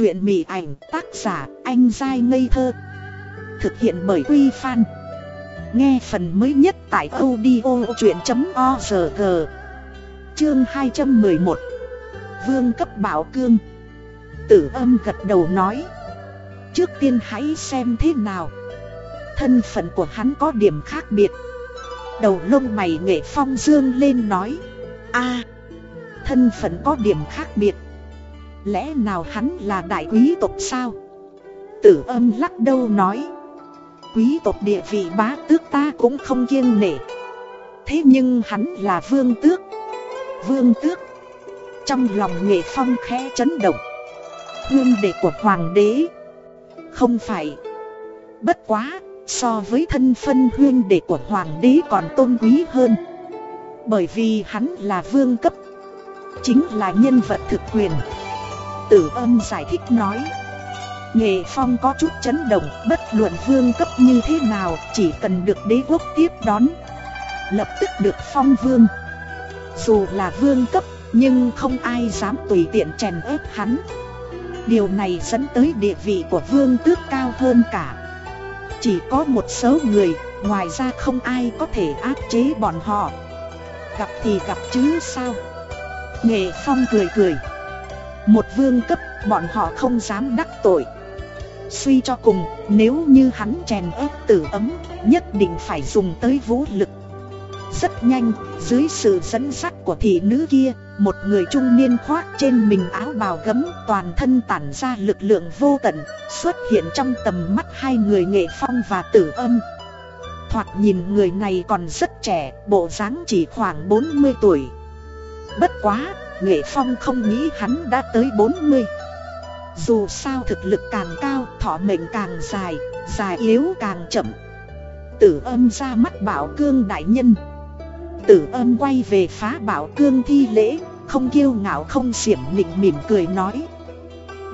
Chuyện mị ảnh tác giả anh dai ngây thơ. Thực hiện bởi Quy Phan. Nghe phần mới nhất tại audio chuyện.org Chương 211 Vương cấp bảo cương. Tử âm gật đầu nói. Trước tiên hãy xem thế nào. Thân phận của hắn có điểm khác biệt. Đầu lông mày nghệ phong dương lên nói. A, thân phận có điểm khác biệt. Lẽ nào hắn là đại quý tộc sao? Tử âm lắc đầu nói. Quý tộc địa vị bá tước ta cũng không kiêng nể. Thế nhưng hắn là vương tước. Vương tước. Trong lòng nghệ phong khẽ chấn động. Hương đệ của hoàng đế. Không phải. Bất quá, So với thân phân hương đệ của hoàng đế còn tôn quý hơn. Bởi vì hắn là vương cấp. Chính là nhân vật thực quyền. Tử âm giải thích nói. Nghệ phong có chút chấn động, Bất luận vương cấp như thế nào, Chỉ cần được đế quốc tiếp đón, Lập tức được phong vương. Dù là vương cấp, Nhưng không ai dám tùy tiện chèn ép hắn. Điều này dẫn tới địa vị của vương tước cao hơn cả. Chỉ có một số người, Ngoài ra không ai có thể áp chế bọn họ. Gặp thì gặp chứ sao? Nghệ Phong cười cười. Một vương cấp bọn họ không dám đắc tội. Suy cho cùng nếu như hắn chèn ép tử ấm Nhất định phải dùng tới vũ lực. Rất nhanh dưới sự dẫn dắt của thị nữ kia Một người trung niên khoác trên mình áo bào gấm Toàn thân tản ra lực lượng vô tận Xuất hiện trong tầm mắt hai người nghệ phong và tử âm. Thoạt nhìn người này còn rất trẻ Bộ dáng chỉ khoảng 40 tuổi. Bất quá, Nghệ Phong không nghĩ hắn đã tới 40 Dù sao thực lực càng cao, thọ mệnh càng dài, dài yếu càng chậm. Tử âm ra mắt bảo cương đại nhân. Tử âm quay về phá bảo cương thi lễ Không kiêu ngạo không xiểm nịnh mỉm cười nói.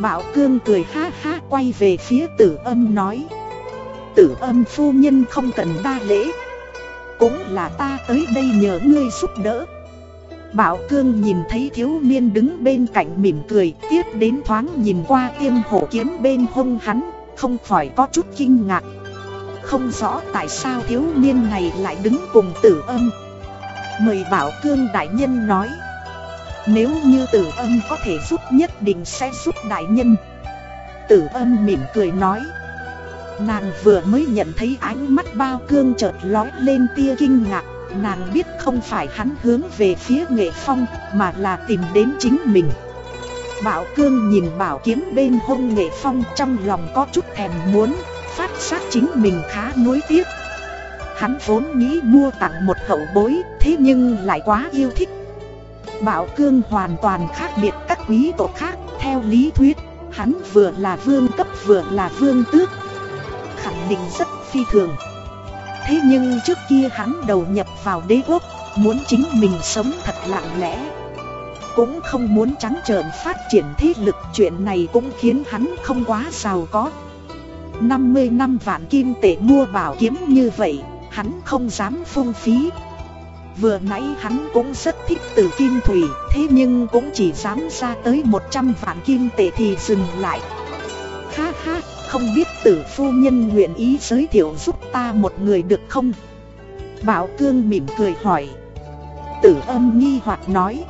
Bảo cương cười ha ha quay về phía tử âm nói. Tử âm phu nhân không cần đa lễ. Cũng là ta tới đây nhờ ngươi giúp đỡ. Bảo cương nhìn thấy thiếu niên đứng bên cạnh mỉm cười, Tiếp đến thoáng nhìn qua tiêm hổ kiếm bên hông hắn, Không khỏi có chút kinh ngạc. Không rõ tại sao thiếu niên này lại đứng cùng tử âm. Mời bảo cương đại nhân nói. Nếu như tử âm có thể giúp nhất định sẽ giúp đại nhân. Tử âm mỉm cười nói. Nàng vừa mới nhận thấy ánh mắt bao cương chợt lói lên tia kinh ngạc. Nàng biết không phải hắn hướng về phía nghệ phong, mà là tìm đến chính mình. Bảo cương nhìn bảo kiếm bên hông nghệ phong trong lòng có chút thèm muốn, Phát sát chính mình khá nuối tiếc. Hắn vốn nghĩ mua tặng một hậu bối, thế nhưng lại quá yêu thích. Bảo cương hoàn toàn khác biệt các quý tộc khác, Theo lý thuyết, hắn vừa là vương cấp vừa là vương tước. Khẳng định rất phi thường. Thế nhưng trước kia hắn đầu nhập vào đế quốc, Muốn chính mình sống thật lặng lẽ. Cũng không muốn trắng trợn phát triển thế lực, Chuyện này cũng khiến hắn không quá giàu có. 50 năm vạn kim tệ mua bảo kiếm như vậy, Hắn không dám phung phí. Vừa nãy hắn cũng rất thích từ kim thủy, Thế nhưng cũng chỉ dám ra tới 100 vạn kim tệ thì dừng lại. Ha ha! Không biết tử phu nhân nguyện ý giới thiệu giúp ta một người được không? Bảo Cương mỉm cười hỏi. Tử âm nghi hoặc nói.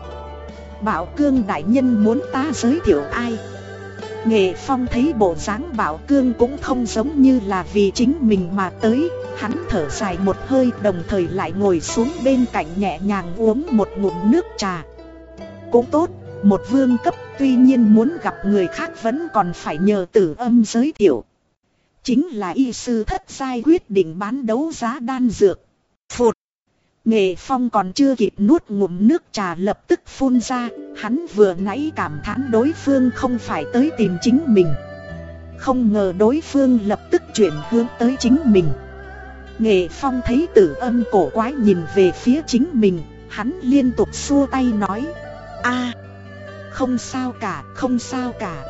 Bảo Cương đại nhân muốn ta giới thiệu ai? Nghệ Phong thấy bộ dáng Bảo Cương cũng không giống như là vì chính mình mà tới Hắn thở dài một hơi đồng thời lại ngồi xuống bên cạnh nhẹ nhàng uống một ngụm nước trà Cũng tốt, một vương cấp tuy nhiên muốn gặp người khác vẫn còn phải nhờ tử âm giới thiệu. Chính là y sư thất sai quyết định bán đấu giá đan dược. Phụt! Nghệ Phong còn chưa kịp nuốt ngụm nước trà lập tức phun ra, hắn vừa nãy cảm thán đối phương không phải tới tìm chính mình. Không ngờ đối phương lập tức chuyển hướng tới chính mình. Nghệ Phong thấy tử âm cổ quái nhìn về phía chính mình, hắn liên tục xua tay nói a không sao cả, không sao cả.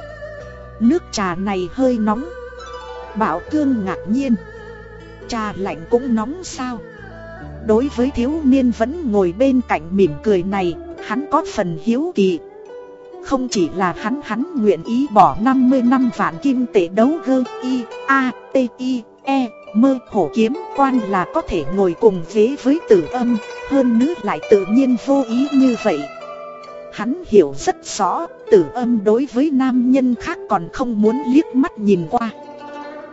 Nước trà này hơi nóng. Bảo cương ngạc nhiên. Trà lạnh cũng nóng sao? Đối với thiếu niên vẫn ngồi bên cạnh mỉm cười này Hắn có phần hiếu kỳ. Không chỉ là hắn hắn nguyện ý bỏ 50 năm vạn kim tệ đấu gơ y a t i e mơ hổ kiếm quan là có thể ngồi cùng ghế với tử âm. Hơn nữa lại tự nhiên vô ý như vậy hắn hiểu rất rõ, tử âm đối với nam nhân khác còn không muốn liếc mắt nhìn qua.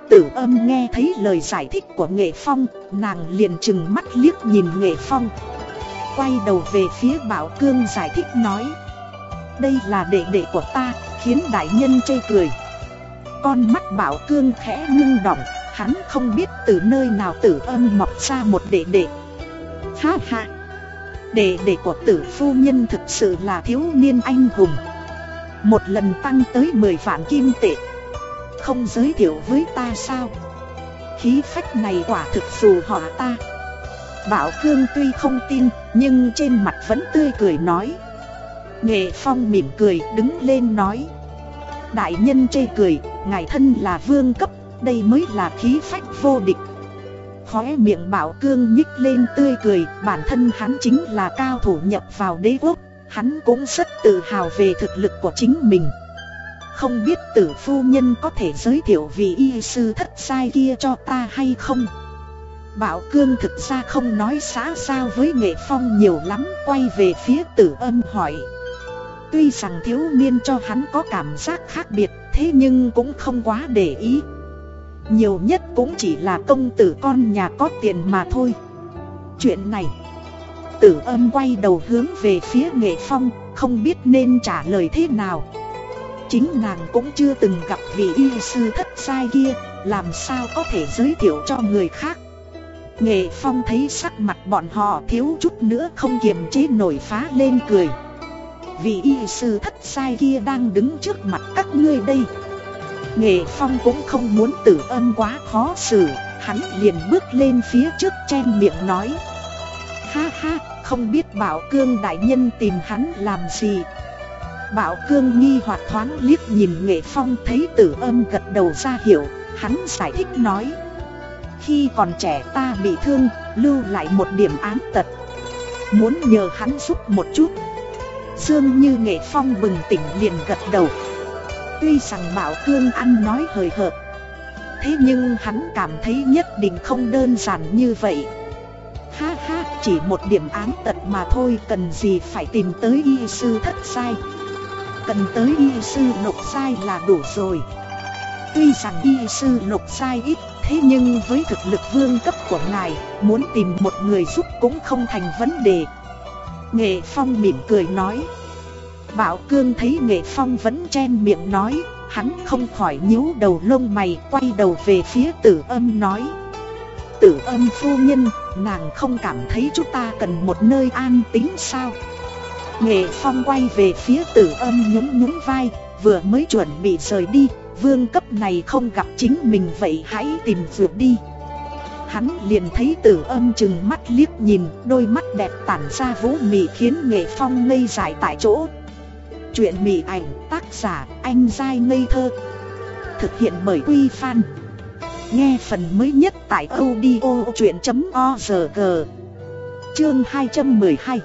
Tử âm nghe thấy lời giải thích của nghệ phong, nàng liền chừng mắt liếc nhìn nghệ phong. Quay đầu về phía bảo cương giải thích nói, đây là đệ đệ của ta, khiến đại nhân chê cười. Con mắt bảo cương khẽ ngưng động hắn không biết từ nơi nào tử âm mọc ra một đệ đệ. Ha ha! Đệ đệ của tử phu nhân thực sự là thiếu niên anh hùng. Một lần tăng tới 10 vạn kim tệ. Không giới thiệu với ta sao? Khí phách này quả thực dù họ ta. Bảo cương tuy không tin, nhưng trên mặt vẫn tươi cười nói. Nghệ phong mỉm cười, đứng lên nói. Đại nhân chê cười, ngài thân là vương cấp, đây mới là khí phách vô địch khóe miệng bảo cương nhích lên tươi cười, bản thân hắn chính là cao thủ nhập vào đế quốc, hắn cũng rất tự hào về thực lực của chính mình. Không biết tử phu nhân có thể giới thiệu vị y sư thất sai kia cho ta hay không? Bảo cương thực ra không nói xã giao với nghệ phong nhiều lắm, Quay về phía tử âm hỏi. Tuy rằng thiếu niên cho hắn có cảm giác khác biệt, Thế nhưng cũng không quá để ý. Nhiều nhất cũng chỉ là công tử con nhà có tiền mà thôi. Chuyện này, Tử âm quay đầu hướng về phía nghệ phong, Không biết nên trả lời thế nào. Chính nàng cũng chưa từng gặp vị y sư thất sai kia, Làm sao có thể giới thiệu cho người khác. Nghệ Phong thấy sắc mặt bọn họ thiếu chút nữa không kiềm chế nổi phá lên cười. Vị y sư thất sai kia đang đứng trước mặt các ngươi đây. Nghệ Phong cũng không muốn tử ân quá khó xử Hắn liền bước lên phía trước chen miệng nói. Ha ha, không biết Bảo Cương đại nhân tìm hắn làm gì? Bảo Cương nghi hoặc thoáng liếc nhìn Nghệ Phong thấy tử âm gật đầu ra hiểu Hắn giải thích nói. Khi còn trẻ ta bị thương, lưu lại một điểm ám tật. Muốn nhờ hắn giúp một chút. Dương như nghệ phong bừng tỉnh liền gật đầu. Tuy rằng Bảo Cương ăn nói hời hợt Thế nhưng hắn cảm thấy nhất định không đơn giản như vậy Ha ha, chỉ một điểm án tật mà thôi Cần gì phải tìm tới y sư thất sai Cần tới y sư lục sai là đủ rồi Tuy rằng y sư lục sai ít Thế nhưng với thực lực vương cấp của ngài, muốn tìm một người giúp cũng không thành vấn đề. Nghệ Phong mỉm cười nói. Bảo Cương thấy Nghệ Phong vẫn chen miệng nói, hắn không khỏi nhíu đầu lông mày quay đầu về phía tử âm nói. Tử âm phu nhân, nàng không cảm thấy chúng ta cần một nơi an tính sao? Nghệ Phong quay về phía tử âm nhún nhún vai, vừa mới chuẩn bị rời đi, vương cấp này không gặp chính mình vậy hãy tìm vượt đi Hắn liền thấy tử âm chừng mắt liếc nhìn Đôi mắt đẹp tản ra vũ mị khiến nghệ phong ngây dại tại chỗ Chuyện mị ảnh tác giả anh dai ngây thơ. Thực hiện bởi Quy Phan. Nghe phần mới nhất tại audio chuyện.org Chương 212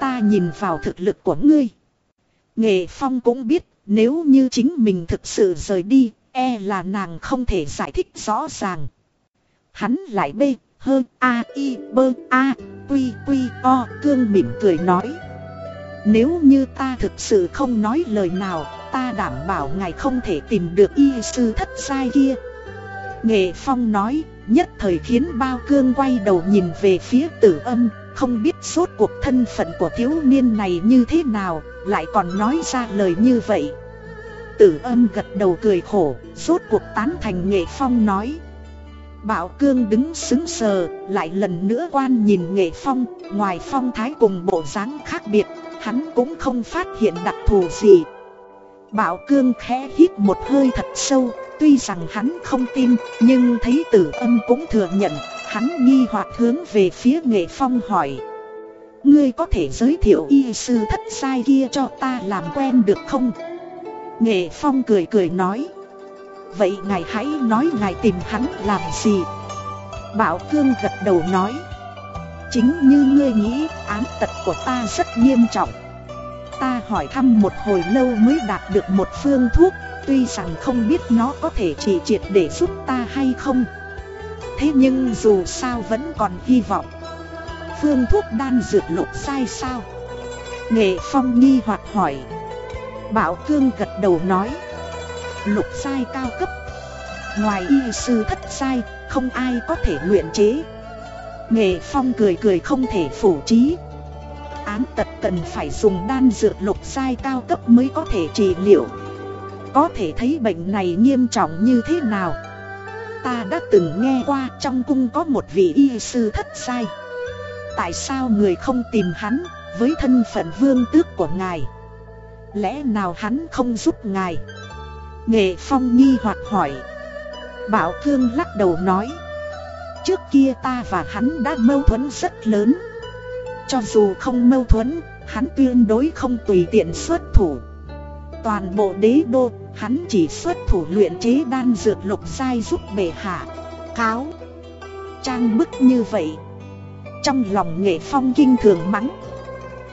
Ta nhìn vào thực lực của ngươi. Nghệ Phong cũng biết nếu như chính mình thực sự rời đi, e là nàng không thể giải thích rõ ràng. Hắn lại bê, hơ, a, i, bơ, a, quy, quy, o, cương mỉm cười nói. Nếu như ta thực sự không nói lời nào, ta đảm bảo ngài không thể tìm được y sư thất sai kia. Nghệ Phong nói, nhất thời khiến bao cương quay đầu nhìn về phía tử âm, không biết suốt cuộc thân phận của thiếu niên này như thế nào, lại còn nói ra lời như vậy. Tử âm gật đầu cười khổ, suốt cuộc tán thành nghệ phong nói. Bảo cương đứng xứng sờ, lại lần nữa quan nhìn nghệ phong, ngoài phong thái cùng bộ dáng khác biệt, hắn cũng không phát hiện đặc thù gì. Bảo cương khẽ hít một hơi thật sâu, tuy rằng hắn không tin, nhưng thấy tử âm cũng thừa nhận, hắn nghi hoặc hướng về phía nghệ phong hỏi. Ngươi có thể giới thiệu y sư thất sai kia cho ta làm quen được không? Nghệ Phong cười cười nói Vậy ngài hãy nói ngài tìm hắn làm gì Bảo Cương gật đầu nói Chính như ngươi nghĩ, án tật của ta rất nghiêm trọng. Ta hỏi thăm một hồi lâu mới đạt được một phương thuốc, Tuy rằng không biết nó có thể trị triệt để giúp ta hay không. Thế nhưng dù sao vẫn còn hy vọng. Phương thuốc đan dược lục sai sao? Nghệ Phong nghi hoặc hỏi. Bảo Cương gật đầu nói. Lục sai cao cấp. Ngoài y sư thất sai, Không ai có thể luyện chế. Nghệ Phong cười cười không thể phủ trí. Án tật cần phải dùng đan dược lục sai cao cấp mới có thể trị liệu. Có thể thấy bệnh này nghiêm trọng như thế nào? Ta đã từng nghe qua trong cung có một vị y sư thất sai Tại sao người không tìm hắn với thân phận vương tước của ngài? Lẽ nào hắn không giúp ngài? Nghệ Phong nghi hoặc hỏi. Bảo Thương lắc đầu nói. Trước kia ta và hắn đã mâu thuẫn rất lớn. Cho dù không mâu thuẫn, Hắn tuyên đối không tùy tiện xuất thủ. Toàn bộ đế đô, Hắn chỉ xuất thủ luyện chế đan dược lục sai giúp bệ hạ, Cáo. Trang bức như vậy, Trong lòng nghệ phong kinh thường mắng.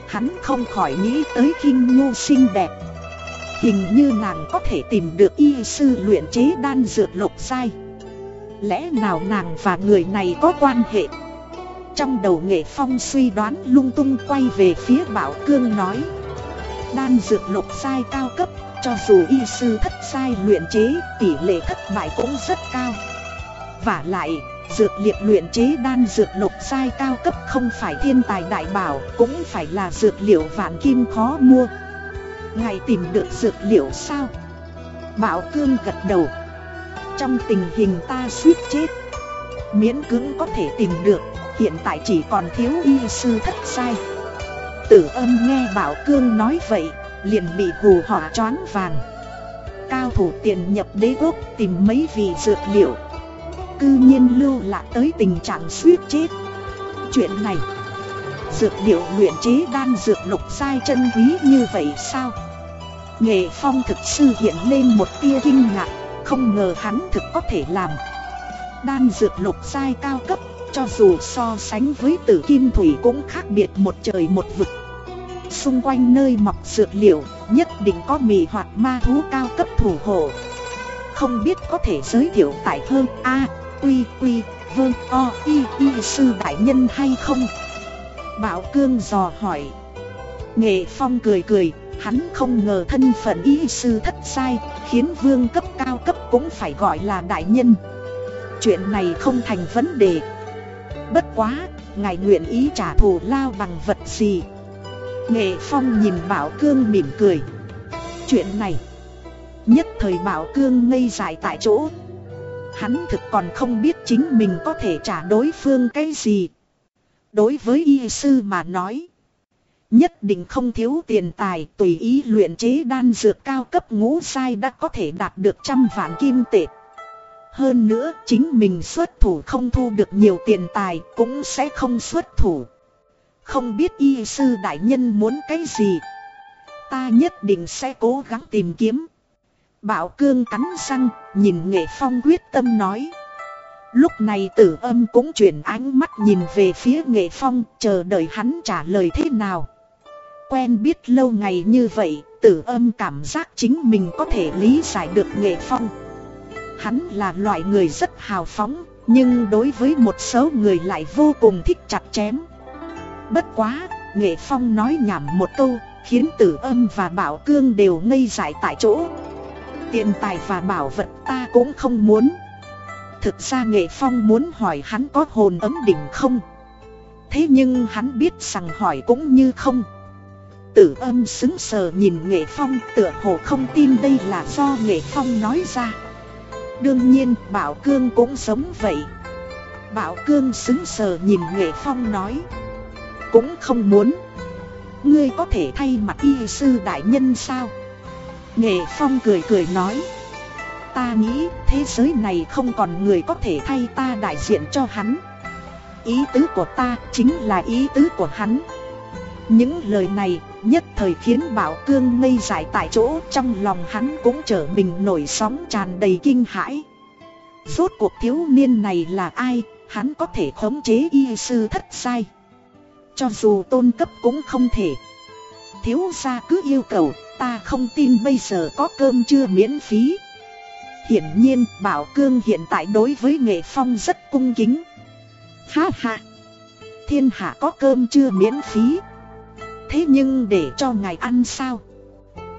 Hắn không khỏi nghĩ tới kinh nhu xinh đẹp. Hình như nàng có thể tìm được y sư luyện chế đan dược lục sai Lẽ nào nàng và người này có quan hệ? Trong đầu nghệ phong suy đoán lung tung quay về phía bảo cương nói. Đan dược lục sai cao cấp, Cho dù y sư thất sai luyện chế, tỷ lệ thất bại cũng rất cao. Và lại, Dược liệt luyện chế đan dược lục sai cao cấp không phải thiên tài đại bảo, Cũng phải là dược liệu vạn kim khó mua. Ngài tìm được dược liệu sao? Bảo cương gật đầu. Trong tình hình ta suýt chết. Miễn cưỡng có thể tìm được, Hiện tại chỉ còn thiếu y sư thất sai. Tử âm nghe Bảo Cương nói vậy, Liền bị hù họa choáng vàng. Cao thủ tiền nhập đế quốc tìm mấy vị dược liệu. Cư nhiên lưu lạc tới tình trạng suýt chết. Chuyện này, Dược liệu luyện chế đan dược lục sai chân quý như vậy sao? Nghệ phong thực sư hiện lên một tia kinh ngạc. Không ngờ hắn thực có thể làm. Đan dược lục sai cao cấp Cho dù so sánh với tử kim thủy cũng khác biệt một trời một vực. Xung quanh nơi mọc dược liệu Nhất định có mì hoặc ma thú cao cấp thủ hộ. Không biết có thể giới thiệu tại hơn A, Quy, Quy, Vương, O, Y, Y sư đại nhân hay không? Bảo Cương dò hỏi. Nghệ Phong cười cười Hắn không ngờ thân phận y sư thất sai Khiến vương cấp cao cấp cũng phải gọi là đại nhân. Chuyện này không thành vấn đề. Bất quá, ngài nguyện ý trả thù lao bằng vật gì? Nghệ Phong nhìn Bảo Cương mỉm cười. Chuyện này Nhất thời Bảo Cương ngây dại tại chỗ. Hắn thực còn không biết chính mình có thể trả đối phương cái gì. Đối với y sư mà nói Nhất định không thiếu tiền tài tùy ý luyện chế đan dược cao cấp ngũ sai đã có thể đạt được trăm vạn kim tệ. Hơn nữa chính mình xuất thủ không thu được nhiều tiền tài cũng sẽ không xuất thủ. Không biết y sư đại nhân muốn cái gì. Ta nhất định sẽ cố gắng tìm kiếm. Bảo cương cắn răng, nhìn nghệ phong quyết tâm nói. Lúc này tử âm cũng chuyển ánh mắt nhìn về phía nghệ phong, chờ đợi hắn trả lời thế nào. Quen biết lâu ngày như vậy, tử âm cảm giác chính mình có thể lý giải được nghệ phong. Hắn là loại người rất hào phóng, nhưng đối với một số người lại vô cùng thích chặt chém. Bất quá, nghệ phong nói nhảm một câu, khiến tử âm và bảo cương đều ngây dại tại chỗ. Tiền tài và bảo vật ta cũng không muốn. Thực ra nghệ phong muốn hỏi hắn có hồn ấm đỉnh không? Thế nhưng hắn biết rằng hỏi cũng như không. Tử âm xứng sờ nhìn nghệ phong tựa hồ không tin đây là do nghệ phong nói ra. Đương nhiên, Bảo Cương cũng sống vậy. Bảo Cương xứng sờ nhìn nghệ phong nói, Cũng không muốn. Ngươi có thể thay mặt y sư đại nhân sao? Nghệ phong cười cười nói, Ta nghĩ thế giới này không còn người có thể thay ta đại diện cho hắn. Ý tứ của ta chính là ý tứ của hắn. Những lời này nhất thời khiến Bảo Cương ngây dại tại chỗ trong lòng hắn cũng trở mình nổi sóng tràn đầy kinh hãi. Rốt cuộc thiếu niên này là ai, hắn có thể khống chế y sư thất sai. Cho dù tôn cấp cũng không thể. Thiếu gia cứ yêu cầu, ta không tin bây giờ có cơm chưa miễn phí. Hiển nhiên, Bảo Cương hiện tại đối với Nghệ Phong rất cung kính. Ha ha! Thiên hạ có cơm chưa miễn phí. Thế nhưng để cho ngài ăn sao?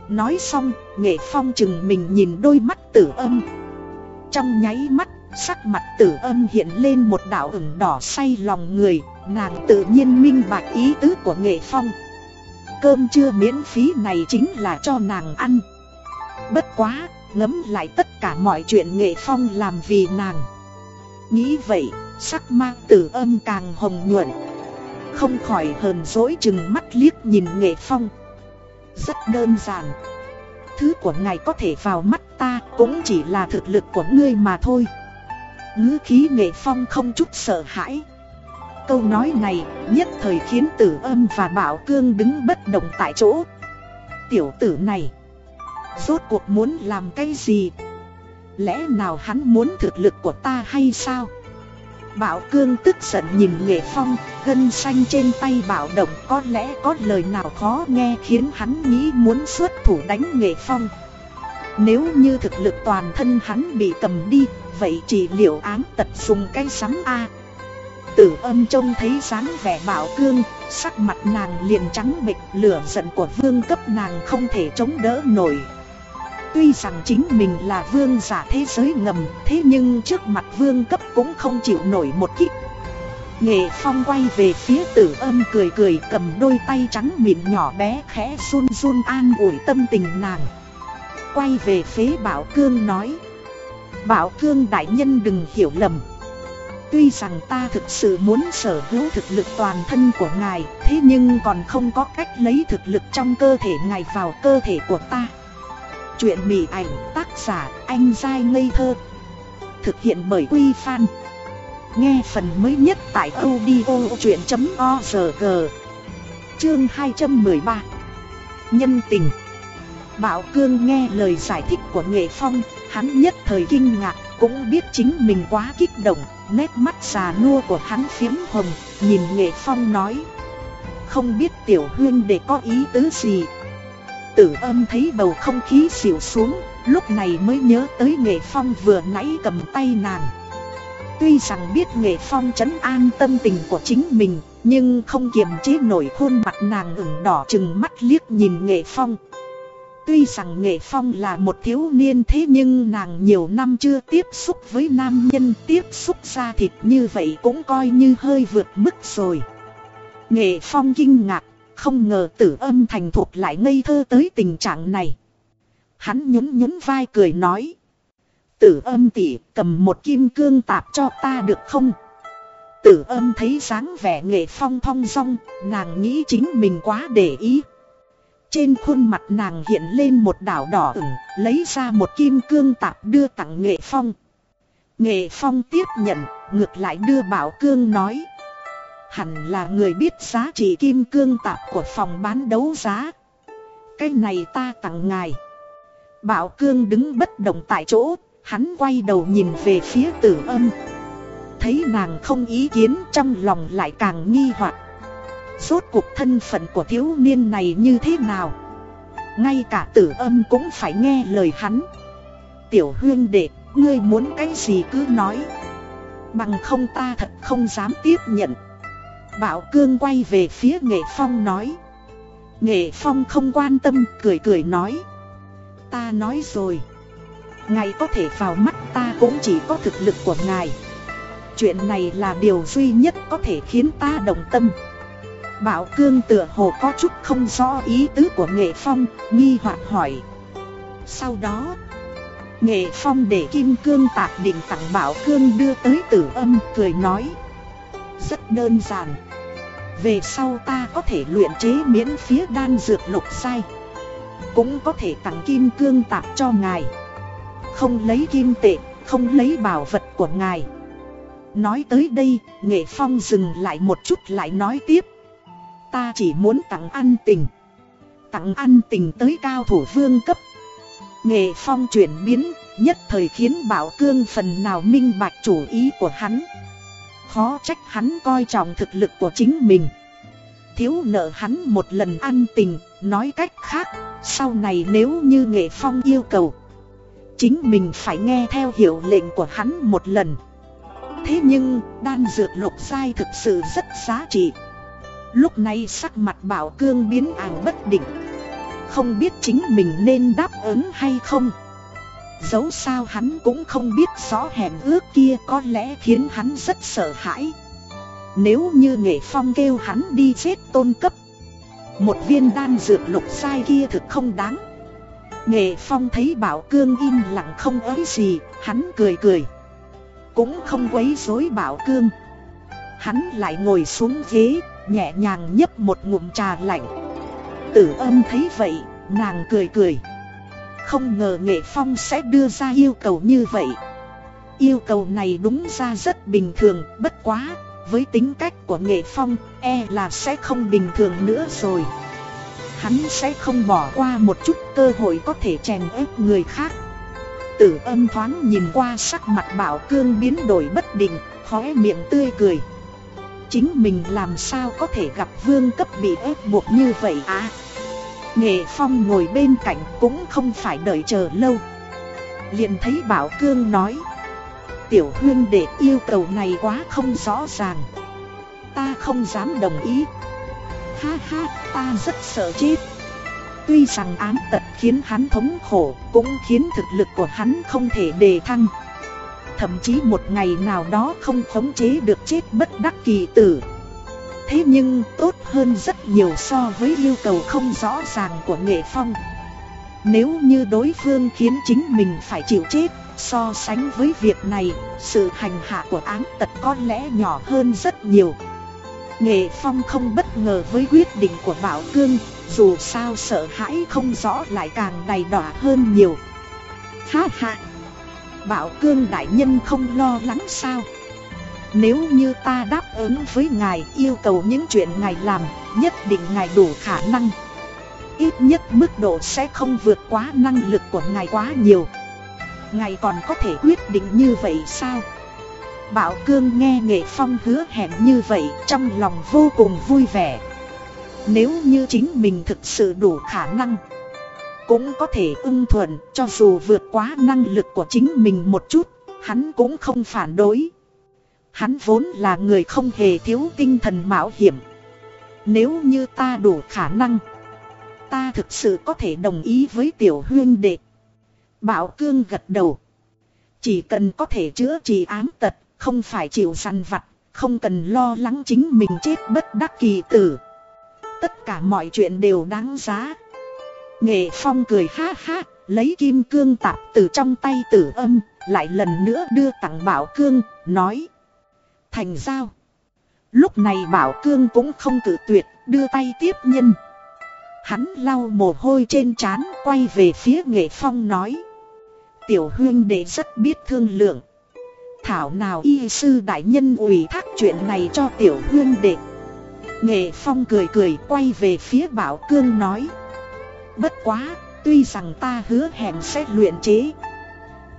Nói xong, Nghệ Phong chừng mình nhìn đôi mắt tử âm. Trong nháy mắt, sắc mặt tử âm hiện lên một đạo ửng đỏ say lòng người, nàng tự nhiên minh bạch ý tứ của Nghệ Phong. Cơm chưa miễn phí này chính là cho nàng ăn. Bất quá, ngấm lại tất cả mọi chuyện Nghệ Phong làm vì nàng. Nghĩ vậy, sắc ma tử âm càng hồng nhuận. Không khỏi hờn dỗi chừng mắt liếc nhìn Nghệ Phong. Rất đơn giản. Thứ của ngài có thể vào mắt ta cũng chỉ là thực lực của ngươi mà thôi. ngữ khí Nghệ Phong không chút sợ hãi. Câu nói này nhất thời khiến tử âm và bảo cương đứng bất động tại chỗ. Tiểu tử này, rốt cuộc muốn làm cái gì? Lẽ nào hắn muốn thực lực của ta hay sao? Bảo cương tức giận nhìn nghệ phong, gân xanh trên tay bảo động có lẽ có lời nào khó nghe khiến hắn nghĩ muốn xuất thủ đánh nghệ phong. Nếu như thực lực toàn thân hắn bị cầm đi, vậy chỉ liệu ám tật dùng cái sắm A. Tử âm trông thấy dáng vẻ bảo cương, sắc mặt nàng liền trắng bệch lửa giận của vương cấp nàng không thể chống đỡ nổi. Tuy rằng chính mình là vương giả thế giới ngầm, thế nhưng trước mặt vương cấp cũng không chịu nổi một kích. Nghệ Phong quay về phía tử âm cười cười cầm đôi tay trắng mịn nhỏ bé khẽ run run an ủi tâm tình nàng. Quay về phía Bảo Cương nói. Bảo Cương đại nhân đừng hiểu lầm. Tuy rằng ta thực sự muốn sở hữu thực lực toàn thân của ngài, thế nhưng còn không có cách lấy thực lực trong cơ thể ngài vào cơ thể của ta. Chuyện mỉ ảnh tác giả anh dai ngây thơ. Thực hiện bởi Quy Phan. Nghe phần mới nhất tại audio chuyện.org Chương 213 Nhân tình. Bảo Cương nghe lời giải thích của Nghệ Phong, Hắn nhất thời kinh ngạc, Cũng biết chính mình quá kích động, Nét mắt già nua của hắn phiếm hồng, Nhìn Nghệ Phong nói. Không biết tiểu huyên để có ý tứ gì. Tử âm thấy bầu không khí xỉu xuống, lúc này mới nhớ tới nghệ phong vừa nãy cầm tay nàng. Tuy rằng biết nghệ phong chấn an tâm tình của chính mình, nhưng không kiềm chế nổi khuôn mặt nàng ửng đỏ chừng mắt liếc nhìn nghệ phong. Tuy rằng nghệ phong là một thiếu niên thế nhưng nàng nhiều năm chưa tiếp xúc với nam nhân tiếp xúc ra thịt như vậy cũng coi như hơi vượt mức rồi. Nghệ phong kinh ngạc không ngờ tử âm thành thuộc lại ngây thơ tới tình trạng này. Hắn nhún nhún vai cười nói. Tử âm tỉ cầm một kim cương tạp cho ta được không? Tử âm thấy dáng vẻ nghệ phong thong dong, nàng nghĩ chính mình quá để ý. Trên khuôn mặt nàng hiện lên một đảo đỏ ửng, lấy ra một kim cương tạp đưa tặng nghệ phong. Nghệ phong tiếp nhận, ngược lại đưa bảo cương nói. Hẳn là người biết giá trị kim cương tạp của phòng bán đấu giá. Cái này ta tặng ngài. Bảo cương đứng bất động tại chỗ Hắn quay đầu nhìn về phía tử âm. Thấy nàng không ý kiến trong lòng lại càng nghi hoặc. Rốt cuộc thân phận của thiếu niên này như thế nào? Ngay cả tử âm cũng phải nghe lời hắn. Tiểu huyên đệ, ngươi muốn cái gì cứ nói. Bằng không ta thật không dám tiếp nhận. Bảo Cương quay về phía Nghệ Phong nói. Nghệ Phong không quan tâm, cười cười nói. Ta nói rồi. Ngài có thể vào mắt ta cũng chỉ có thực lực của ngài. Chuyện này là điều duy nhất có thể khiến ta đồng tâm. Bảo Cương tựa hồ có chút không rõ ý tứ của Nghệ Phong, Nghi hoặc hỏi. Sau đó, Nghệ Phong để Kim Cương tạc định tặng Bảo Cương đưa tới tử âm, cười nói. Rất đơn giản về sau ta có thể luyện chế miễn phía đan dược lục sai. Cũng có thể tặng kim cương tạp cho ngài. Không lấy kim tệ, không lấy bảo vật của ngài. Nói tới đây, Nghệ Phong dừng lại một chút lại nói tiếp. Ta chỉ muốn tặng ăn tình. Tặng ăn tình tới cao thủ vương cấp. Nghệ Phong chuyển biến, nhất thời khiến Bảo Cương phần nào minh bạch chủ ý của hắn. Khó trách hắn coi trọng thực lực của chính mình. Thiếu nợ hắn một lần ăn tình nói cách khác, sau này nếu như nghệ phong yêu cầu Chính mình phải nghe theo hiệu lệnh của hắn một lần. Thế nhưng, đan dược lục giai thực sự rất giá trị. Lúc này sắc mặt bảo cương biến ảo bất định. Không biết chính mình nên đáp ứng hay không. Dẫu sao hắn cũng không biết rõ hẹn ước kia có lẽ khiến hắn rất sợ hãi. Nếu như nghệ phong kêu hắn đi giết tôn cấp, Một viên đan dược lục sai kia thực không đáng. Nghệ phong thấy bảo cương im lặng không ấy gì, Hắn cười cười. Cũng không quấy rối bảo cương. Hắn lại ngồi xuống ghế, Nhẹ nhàng nhấp một ngụm trà lạnh. Tử âm thấy vậy, Nàng cười cười không ngờ Nghệ Phong sẽ đưa ra yêu cầu như vậy. Yêu cầu này đúng ra rất bình thường, bất quá Với tính cách của Nghệ Phong, e là sẽ không bình thường nữa rồi. Hắn sẽ không bỏ qua một chút cơ hội có thể chèn ép người khác. Tử âm thoáng nhìn qua sắc mặt bảo cương biến đổi bất định, khóe miệng tươi cười. Chính mình làm sao có thể gặp vương cấp bị ép buộc như vậy à? Nghệ Phong ngồi bên cạnh cũng không phải đợi chờ lâu. Liền thấy Bảo Cương nói Tiểu huyên đệ yêu cầu này quá không rõ ràng. Ta không dám đồng ý. Ha ha, ta rất sợ chết. Tuy rằng án tật khiến hắn thống khổ Cũng khiến thực lực của hắn không thể đề thăng. Thậm chí một ngày nào đó không khống chế được chết bất đắc kỳ tử. Thế nhưng tốt hơn rất nhiều so với yêu cầu không rõ ràng của nghệ phong. Nếu như đối phương khiến chính mình phải chịu chết So sánh với việc này, sự hành hạ của án tật có lẽ nhỏ hơn rất nhiều. Nghệ Phong không bất ngờ với quyết định của Bảo Cương Dù sao sợ hãi không rõ lại càng đầy đỏ hơn nhiều. Ha ha! Bảo Cương đại nhân không lo lắng sao? Nếu như ta đáp ứng với ngài yêu cầu những chuyện ngài làm, nhất định ngài đủ khả năng. Ít nhất mức độ sẽ không vượt quá năng lực của ngài quá nhiều. Ngài còn có thể quyết định như vậy sao? Bảo Cương nghe Nghệ Phong hứa hẹn như vậy trong lòng vô cùng vui vẻ. Nếu như chính mình thực sự đủ khả năng, cũng có thể ưng thuận cho dù vượt quá năng lực của chính mình một chút, hắn cũng không phản đối. Hắn vốn là người không hề thiếu tinh thần mạo hiểm. Nếu như ta đủ khả năng, ta thực sự có thể đồng ý với tiểu huyên đệ. Bảo cương gật đầu. Chỉ cần có thể chữa trị ám tật, không phải chịu săn vặt, không cần lo lắng chính mình chết bất đắc kỳ tử. Tất cả mọi chuyện đều đáng giá. Nghệ Phong cười ha ha, lấy kim cương tạp từ trong tay tử âm, lại lần nữa đưa tặng Bảo Cương, nói thành giao. Lúc này Bảo Cương cũng không cử tuyệt, đưa tay tiếp nhân. Hắn lau mồ hôi trên trán quay về phía Nghệ Phong nói. Tiểu huyên đệ rất biết thương lượng. Thảo nào y sư đại nhân ủy thác chuyện này cho tiểu huyên đệ. Nghệ Phong cười cười quay về phía Bảo Cương nói. Bất quá, tuy rằng ta hứa hẹn sẽ luyện chế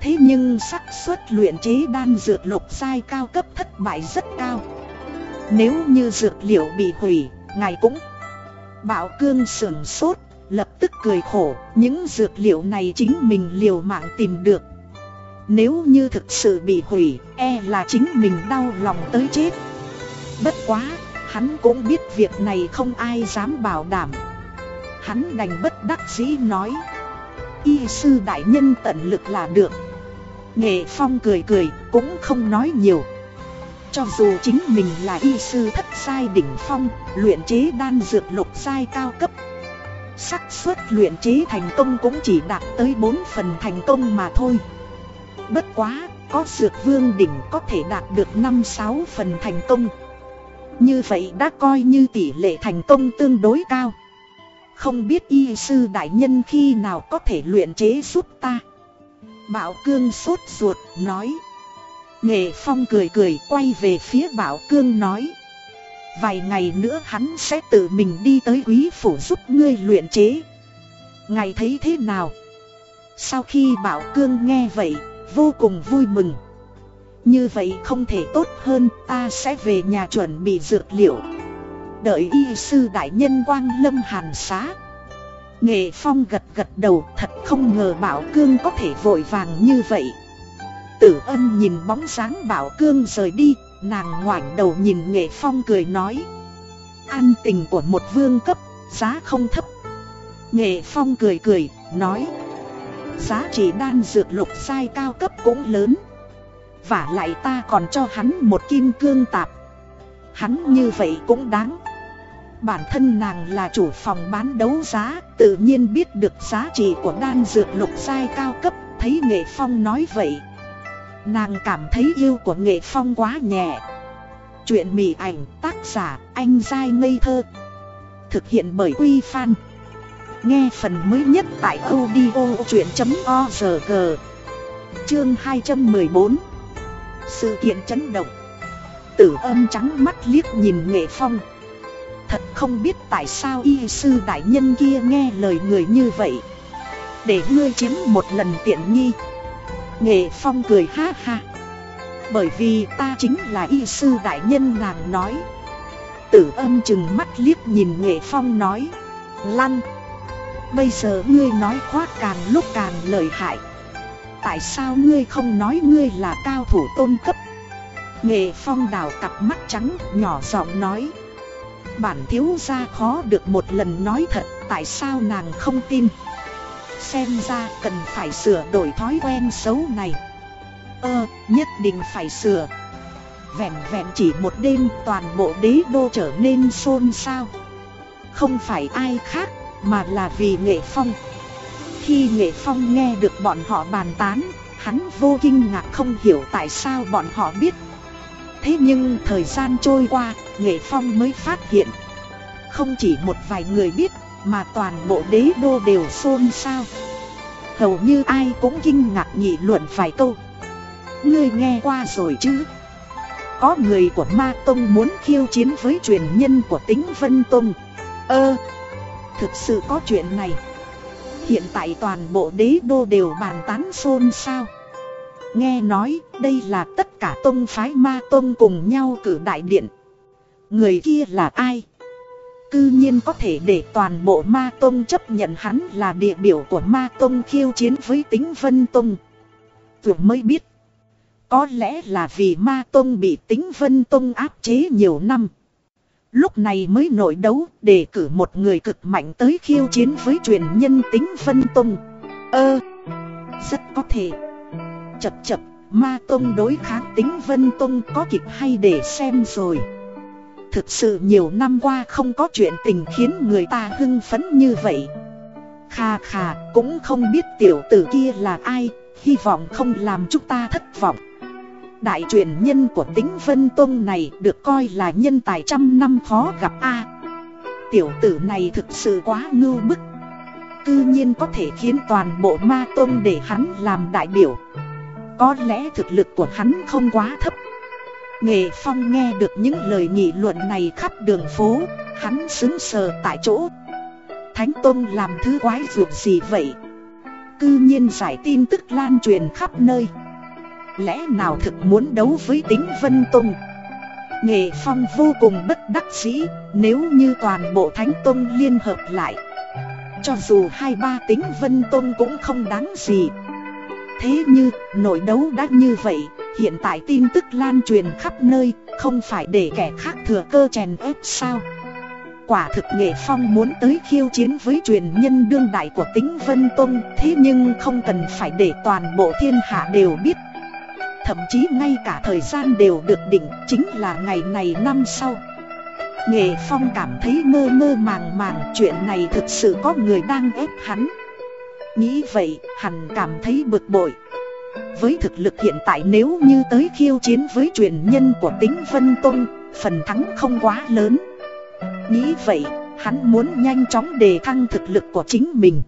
Thế nhưng xác suất luyện chế đan dược lục sai cao cấp thất bại rất cao. Nếu như dược liệu bị hủy, ngài cũng Bảo cương sưởng sốt, lập tức cười khổ Những dược liệu này chính mình liều mạng tìm được. Nếu như thực sự bị hủy, e là chính mình đau lòng tới chết. Bất quá, hắn cũng biết việc này không ai dám bảo đảm. Hắn đành bất đắc dĩ nói Y sư đại nhân tận lực là được. Nghệ Phong cười cười, cũng không nói nhiều. Cho dù chính mình là y sư thất sai đỉnh phong, luyện chế đan dược lục sai cao cấp. xác suất luyện chế thành công cũng chỉ đạt tới 4 phần thành công mà thôi. Bất quá, có dược vương đỉnh có thể đạt được 5-6 phần thành công. Như vậy đã coi như tỷ lệ thành công tương đối cao. Không biết y sư đại nhân khi nào có thể luyện chế giúp ta. Bảo Cương sốt ruột nói. Nghệ Phong cười cười quay về phía Bảo Cương nói. Vài ngày nữa hắn sẽ tự mình đi tới quý phủ giúp ngươi luyện chế. Ngài thấy thế nào? Sau khi Bảo Cương nghe vậy, vô cùng vui mừng. Như vậy không thể tốt hơn, ta sẽ về nhà chuẩn bị dược liệu. Đợi y sư đại nhân quang lâm hàn xá. Nghệ Phong gật gật đầu thật không ngờ Bảo Cương có thể vội vàng như vậy. Tử ân nhìn bóng dáng Bảo Cương rời đi Nàng ngoảnh đầu nhìn Nghệ Phong cười nói. An tình của một vương cấp, giá không thấp. Nghệ Phong cười cười, nói. Giá trị đan dược lục sai cao cấp cũng lớn. Và lại ta còn cho hắn một kim cương tạp. Hắn như vậy cũng đáng Bản thân nàng là chủ phòng bán đấu giá, Tự nhiên biết được giá trị của đan dược lục sai cao cấp, Thấy Nghệ Phong nói vậy. Nàng cảm thấy yêu của Nghệ Phong quá nhẹ. Chuyện mỉ ảnh tác giả anh dai ngây thơ. Thực hiện bởi Quy Phan. Nghe phần mới nhất tại audio chuyện.org Chương 214 Sự kiện chấn động. Tử âm trắng mắt liếc nhìn nghệ phong. Thật không biết tại sao y sư đại nhân kia nghe lời người như vậy. Để ngươi chiếm một lần tiện nghi. Nghệ phong cười ha ha. Bởi vì ta chính là y sư đại nhân nàng nói. Tử âm chừng mắt liếc nhìn nghệ phong nói. Lăn Bây giờ ngươi nói khoác càng lúc càng lợi hại. Tại sao ngươi không nói ngươi là cao thủ tôn cấp? Nghệ phong đào cặp mắt trắng nhỏ giọng nói. Bản thiếu gia khó được một lần nói thật Tại sao nàng không tin Xem ra cần phải sửa đổi thói quen xấu này Ơ nhất định phải sửa Vẹn vẹn chỉ một đêm toàn bộ đế đô trở nên xôn xao Không phải ai khác mà là vì Nghệ Phong. Khi Nghệ Phong nghe được bọn họ bàn tán, hắn vô kinh ngạc không hiểu tại sao bọn họ biết. Thế nhưng thời gian trôi qua, Nghệ Phong mới phát hiện. Không chỉ một vài người biết, mà toàn bộ đế đô đều xôn xao. Hầu như ai cũng kinh ngạc nghị luận vài câu. Ngươi nghe qua rồi chứ? Có người của Ma Tông muốn khiêu chiến với truyền nhân của tính Vân Tông. Ơ, thực sự có chuyện này Hiện tại toàn bộ đế đô đều bàn tán xôn xao Nghe nói đây là tất cả tôn phái ma tôn cùng nhau cử đại điện Người kia là ai? Cư nhiên có thể để toàn bộ ma tôn chấp nhận hắn là địa biểu của ma tôn khiêu chiến với tính vân tôn Vừa mới biết Có lẽ là vì ma tôn bị tính vân tôn áp chế nhiều năm Lúc này mới nổi đấu để cử một người cực mạnh tới khiêu chiến với truyền nhân tính Vân Tông. Ơ, rất có thể. Chập chập, Ma Tông đối kháng tính Vân Tông có kịch hay để xem rồi. Thực sự nhiều năm qua không có chuyện tình khiến người ta hưng phấn như vậy. Kha kha, cũng không biết tiểu tử kia là ai, hy vọng không làm chúng ta thất vọng. Đại truyền nhân của tính Vân Tông này được coi là nhân tài trăm năm khó gặp A Tiểu tử này thực sự quá ngưu bức Cư nhiên có thể khiến toàn bộ ma tông để hắn làm đại biểu có lẽ thực lực của hắn không quá thấp. Nghệ Phong nghe được những lời nghị luận này khắp đường phố, Hắn xứng sờ tại chỗ. Thánh Tông làm thứ quái ruột gì vậy? Cư nhiên giải tin tức lan truyền khắp nơi. Lẽ nào thực muốn đấu với tính Vân Tông? Nghệ Phong vô cùng bất đắc dĩ, Nếu như toàn bộ Thánh Tông liên hợp lại. Cho dù hai ba tính Vân Tông cũng không đáng gì. Thế như, nội đấu đã như vậy, Hiện tại tin tức lan truyền khắp nơi, Không phải để kẻ khác thừa cơ chèn ép sao? Quả thực Nghệ Phong muốn tới khiêu chiến với truyền nhân đương đại của tính Vân Tông, Thế nhưng không cần phải để toàn bộ thiên hạ đều biết. Thậm chí ngay cả thời gian đều được định, chính là ngày này năm sau. Nghệ Phong cảm thấy mơ mơ màng màng, chuyện này thực sự có người đang ép hắn. Nghĩ vậy hẳn cảm thấy bực bội Với thực lực hiện tại nếu như tới khiêu chiến với truyền nhân của tính Vân tôn, Phần thắng không quá lớn Nghĩ vậy hắn muốn nhanh chóng đề thăng thực lực của chính mình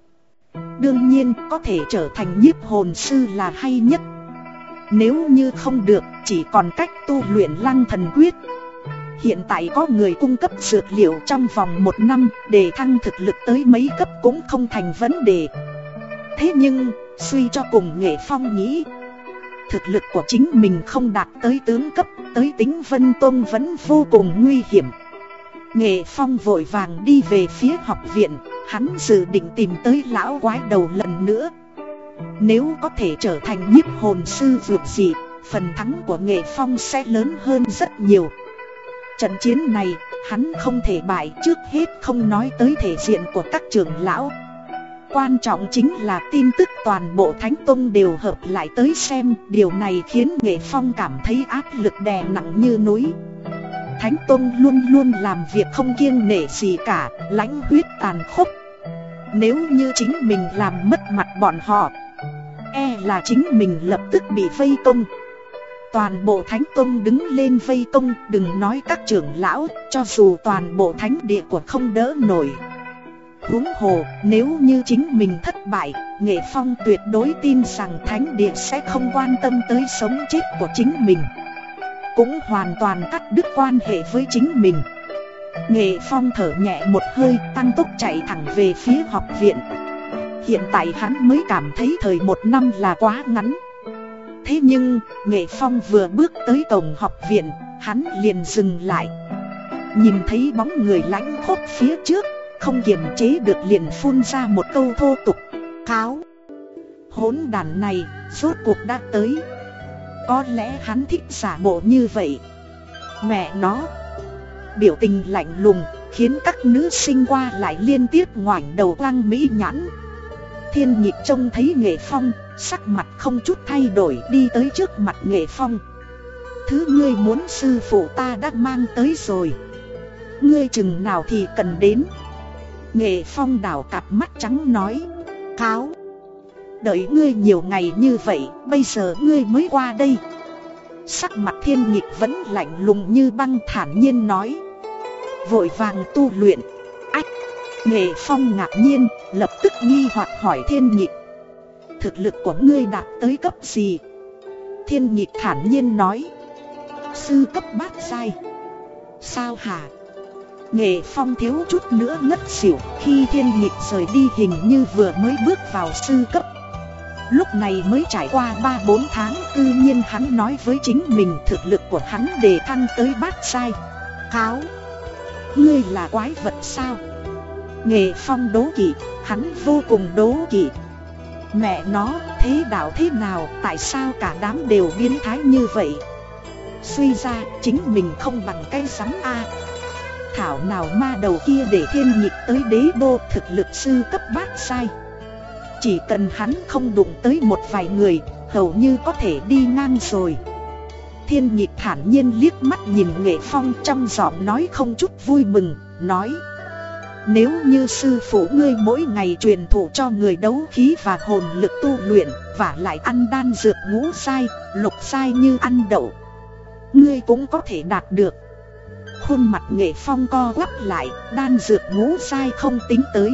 Đương nhiên có thể trở thành nhiếp hồn sư là hay nhất nếu như không được, chỉ còn cách tu luyện lăng thần quyết. Hiện tại có người cung cấp dược liệu trong vòng một năm để thăng thực lực tới mấy cấp cũng không thành vấn đề. Thế nhưng, suy cho cùng nghệ phong nghĩ, thực lực của chính mình không đạt tới tướng cấp, tới tính vân tôn vẫn vô cùng nguy hiểm. Nghệ phong vội vàng đi về phía học viện, Hắn dự định tìm tới lão quái đầu lần nữa. Nếu có thể trở thành nhiếp hồn sư vượt dị Phần thắng của nghệ phong sẽ lớn hơn rất nhiều. Trận chiến này hắn không thể bại trước hết không nói tới thể diện của các trưởng lão. Quan trọng chính là tin tức toàn bộ Thánh Tông đều hợp lại tới xem Điều này khiến Nghệ Phong cảm thấy áp lực đè nặng như núi. Thánh Tông luôn luôn làm việc không kiêng nể gì cả, lãnh huyết tàn khốc. Nếu như chính mình làm mất mặt bọn họ E là chính mình lập tức bị vây công. Toàn bộ Thánh Tông đứng lên vây công Đừng nói các trưởng lão Cho dù toàn bộ thánh địa của không đỡ nổi huống hồ nếu như chính mình thất bại Nghệ Phong tuyệt đối tin rằng thánh địa sẽ không quan tâm tới sống chết của chính mình. Cũng hoàn toàn cắt đứt quan hệ với chính mình. Nghệ Phong thở nhẹ một hơi tăng tốc chạy thẳng về phía học viện. Hiện tại hắn mới cảm thấy thời một năm là quá ngắn. Thế nhưng, Nghệ Phong vừa bước tới cổng học viện, hắn liền dừng lại. Nhìn thấy bóng người lãnh khốc phía trước không kiềm chế được liền phun ra một câu thô tục. Kháo Hốn đàn này, rốt cuộc đã tới. Có lẽ hắn thích giả bộ như vậy. Mẹ nó. Biểu tình lạnh lùng, Khiến các nữ sinh qua lại liên tiếp ngoảnh đầu quăng mỹ nhãn. Thiên nhịp trông thấy nghệ phong, Sắc mặt không chút thay đổi đi tới trước mặt nghệ phong. Thứ ngươi muốn sư phụ ta đã mang tới rồi. Ngươi chừng nào thì cần đến. Nghệ phong đảo cặp mắt trắng nói, Cáo, Đợi ngươi nhiều ngày như vậy, Bây giờ ngươi mới qua đây. Sắc mặt thiên nghịch vẫn lạnh lùng như băng thản nhiên nói, Vội vàng tu luyện. Ách, Nghệ phong ngạc nhiên, Lập tức nghi hoặc hỏi thiên nghịch, Thực lực của ngươi đạt tới cấp gì? Thiên nghịch thản nhiên nói, Sư cấp bát sai Sao hả? Nghệ phong thiếu chút nữa ngất xỉu, Khi thiên nhịp rời đi hình như vừa mới bước vào sư cấp. Lúc này mới trải qua 3-4 tháng, Tự nhiên hắn nói với chính mình thực lực của hắn để thăng tới bát sai Kháo, Ngươi là quái vật sao? Nghệ phong đố kỵ, Hắn vô cùng đố kỵ. Mẹ nó, thế đạo thế nào, Tại sao cả đám đều biến thái như vậy? Suy ra, chính mình không bằng cây sắm A. Thảo nào ma đầu kia để thiên nhịp tới đế đô thực lực sư cấp bát sai. Chỉ cần hắn không đụng tới một vài người Hầu như có thể đi ngang rồi. Thiên nhịp thản nhiên liếc mắt nhìn nghệ phong trong giọng nói không chút vui mừng Nói. Nếu như sư phụ ngươi mỗi ngày truyền thụ cho người đấu khí và hồn lực tu luyện Và lại ăn đan dược ngũ sai, lục sai như ăn đậu Ngươi cũng có thể đạt được. Khuôn mặt nghệ phong co quắp lại, đan dược ngũ sai không tính tới.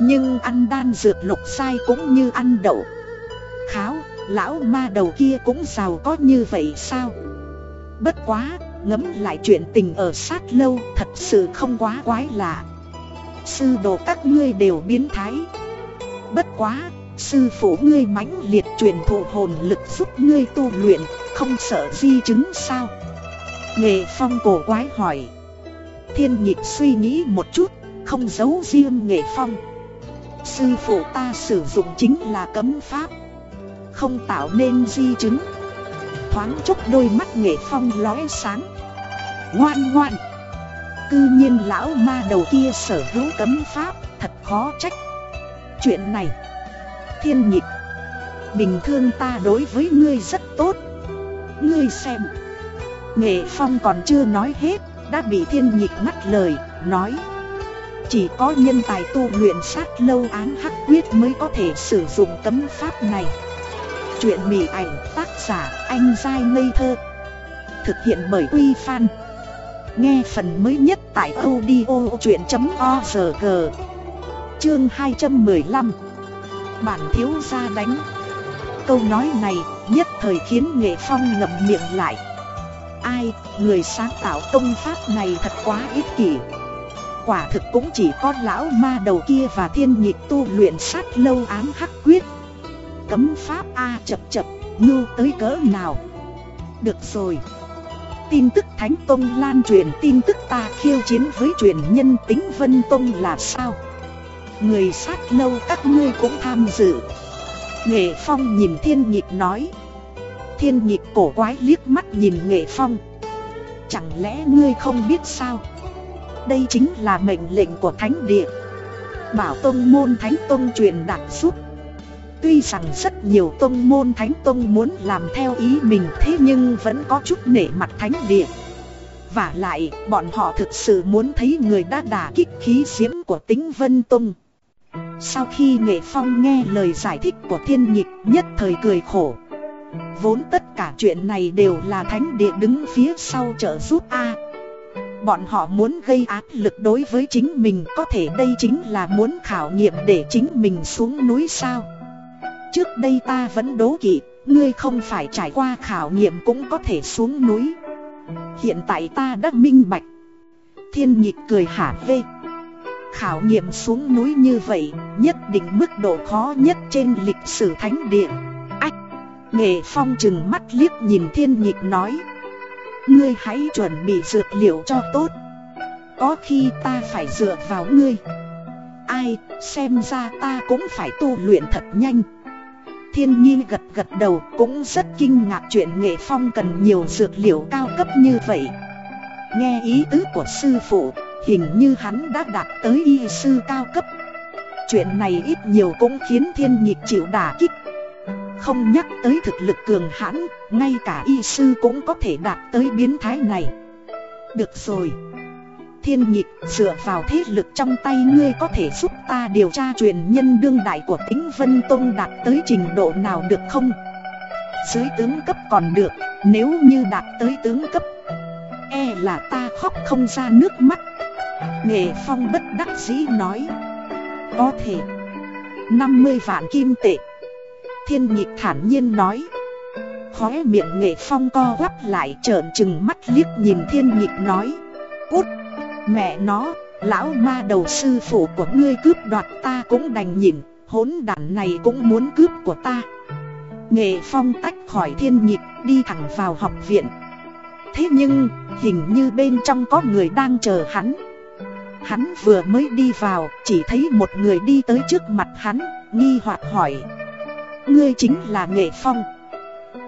Nhưng ăn đan dược lục sai cũng như ăn đậu. Kháo, lão ma đầu kia cũng giàu có như vậy sao? Bất quá, ngấm lại chuyện tình ở sát lâu thật sự không quá quái lạ. Sư đồ các ngươi đều biến thái. Bất quá, sư phụ ngươi mãnh liệt truyền thụ hồn lực giúp ngươi tu luyện Không sợ di chứng sao? Nghệ Phong cổ quái hỏi. Thiên nhịp suy nghĩ một chút, Không giấu riêng Nghệ Phong. Sư phụ ta sử dụng chính là cấm pháp. Không tạo nên di chứng. Thoáng chốc đôi mắt Nghệ Phong lóe sáng. Ngoan ngoan. Cư nhiên lão ma đầu kia sở hữu cấm pháp, Thật khó trách. Chuyện này. Thiên nhịp Bình thường ta đối với ngươi rất tốt. Ngươi xem. Nghệ Phong còn chưa nói hết, đã bị thiên nhịp ngắt lời, nói. Chỉ có nhân tài tu luyện sát lâu án hắc quyết mới có thể sử dụng tấm pháp này. Chuyện mỉ ảnh tác giả anh dai ngây thơ. Thực hiện bởi Uy Fan Nghe phần mới nhất tại audio chuyện.org Chương 215 Bản thiếu gia đánh. Câu nói này nhất thời khiến Nghệ Phong ngậm miệng lại. Ai, người sáng tạo công pháp này thật quá ích kỷ. Quả thực cũng chỉ có lão ma đầu kia và thiên nhịp tu luyện sát lâu ám hắc quyết. Cấm pháp A chập chập, ngưu tới cỡ nào? Được rồi. Tin tức Thánh Tông lan truyền tin tức ta khiêu chiến với truyền nhân tính Vân Tông là sao? Người sát lâu các ngươi cũng tham dự. Nghệ Phong nhìn thiên nhịp nói Thiên nhịp cổ quái liếc mắt nhìn Nghệ Phong. Chẳng lẽ ngươi không biết sao? Đây chính là mệnh lệnh của Thánh Địa. Bảo Tông Môn Thánh Tông truyền đạt giúp. Tuy rằng rất nhiều tông môn thánh tông muốn làm theo ý mình thế nhưng vẫn có chút nể mặt thánh địa. Và lại, bọn họ thực sự muốn thấy người đã đả kích khí diễm của tính vân tông. Sau khi nghệ phong nghe lời giải thích của thiên nhịp nhất thời cười khổ. Vốn tất cả chuyện này đều là thánh địa đứng phía sau trợ giúp A Bọn họ muốn gây áp lực đối với chính mình Có thể đây chính là muốn khảo nghiệm để chính mình xuống núi sao Trước đây ta vẫn đố kỵ, ngươi không phải trải qua khảo nghiệm cũng có thể xuống núi. Hiện tại ta đã minh bạch. Thiên nhịp cười hả hê. Khảo nghiệm xuống núi như vậy, nhất định mức độ khó nhất trên lịch sử thánh địa. Nghệ phong chừng mắt liếc nhìn thiên nhịp nói. Ngươi hãy chuẩn bị dược liệu cho tốt. Có khi ta phải dựa vào ngươi. Ai, xem ra ta cũng phải tu luyện thật nhanh. Thiên Nhiên gật gật đầu cũng rất kinh ngạc chuyện nghệ phong cần nhiều dược liệu cao cấp như vậy Nghe ý tứ của sư phụ, hình như hắn đã đạt tới y sư cao cấp Chuyện này ít nhiều cũng khiến thiên nhịp chịu đả kích không nhắc tới thực lực cường hãn, ngay cả y sư cũng có thể đạt tới biến thái này. Được rồi. Thiên nhịp dựa vào thế lực trong tay ngươi có thể giúp ta điều tra truyền nhân đương đại của tính Vân Tông đạt tới trình độ nào được không? Dưới tướng cấp còn được, nếu như đạt tới tướng cấp E là ta khóc không ra nước mắt. Nghệ Phong bất đắc dĩ nói Có thể. 50 vạn kim tệ. Thiên nhịp thản nhiên nói Khóe miệng Nghệ Phong co quắp lại trợn trừng mắt liếc nhìn thiên nhịp nói Cút Mẹ nó, lão ma đầu sư phụ của ngươi cướp đoạt ta cũng đành nhịn, hốn đản này cũng muốn cướp của ta. Nghệ Phong tách khỏi thiên nhịp, đi thẳng vào học viện. Thế nhưng, hình như bên trong có người đang chờ hắn. Hắn vừa mới đi vào, chỉ thấy một người đi tới trước mặt hắn, nghi hoặc hỏi. Ngươi chính là Nghệ Phong.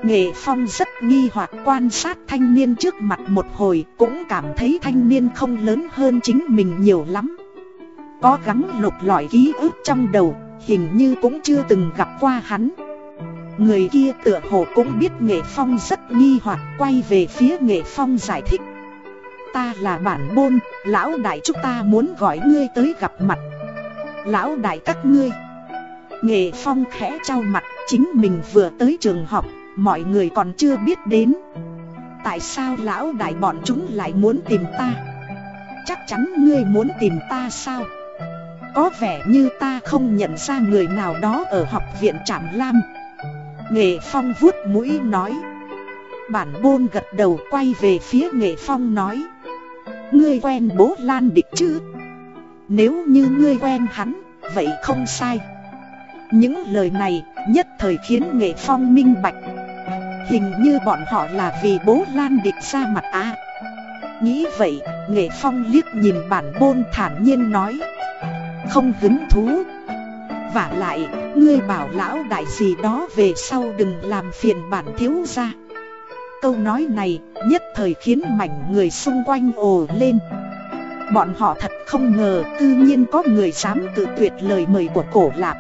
Nghệ Phong rất nghi hoặc quan sát thanh niên trước mặt một hồi cũng cảm thấy thanh niên không lớn hơn chính mình nhiều lắm. Có gắng lục lọi ký ức trong đầu, hình như cũng chưa từng gặp qua hắn. Người kia tựa hồ cũng biết Nghệ Phong rất nghi hoặc quay về phía Nghệ Phong giải thích. Ta là bản bôn, lão đại chúng ta muốn gọi ngươi tới gặp mặt. Lão đại các ngươi. Nghệ Phong khẽ trao mặt, chính mình vừa tới trường học, Mọi người còn chưa biết đến. Tại sao lão đại bọn chúng lại muốn tìm ta? Chắc chắn ngươi muốn tìm ta sao? Có vẻ như ta không nhận ra người nào đó ở học viện Trạm Lam. Nghệ Phong vuốt mũi nói. Bản bôn gật đầu quay về phía Nghệ Phong nói. Ngươi quen bố Lan Địch chứ? Nếu như ngươi quen hắn Vậy không sai. Những lời này nhất thời khiến Nghệ Phong minh bạch. Hình như bọn họ là vì bố Lan địch ra mặt à Nghĩ vậy, Nghệ Phong liếc nhìn bản bôn thản nhiên nói. Không hứng thú. Và lại, ngươi bảo lão đại gì đó về sau đừng làm phiền bản thiếu ra Câu nói này nhất thời khiến mảnh người xung quanh ồ lên. Bọn họ thật không ngờ tự nhiên có người dám tự tuyệt lời mời của cổ lạp.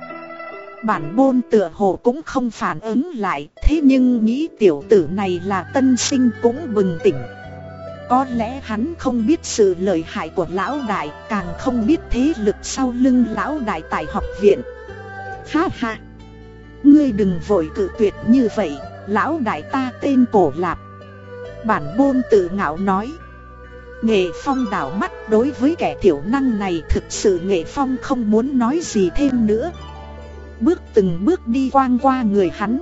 Bản bôn tựa hồ cũng không phản ứng lại, Thế nhưng nghĩ tiểu tử này là tân sinh cũng bừng tỉnh. Có lẽ hắn không biết sự lợi hại của lão đại, Càng không biết thế lực sau lưng lão đại tại học viện. Ha ha! Ngươi đừng vội cự tuyệt như vậy, Lão đại ta tên cổ lạp. Bản bôn tự ngạo nói. Nghệ Phong đảo mắt đối với kẻ thiểu năng này thực sự Nghệ Phong không muốn nói gì thêm nữa bước từng bước đi quang qua người hắn.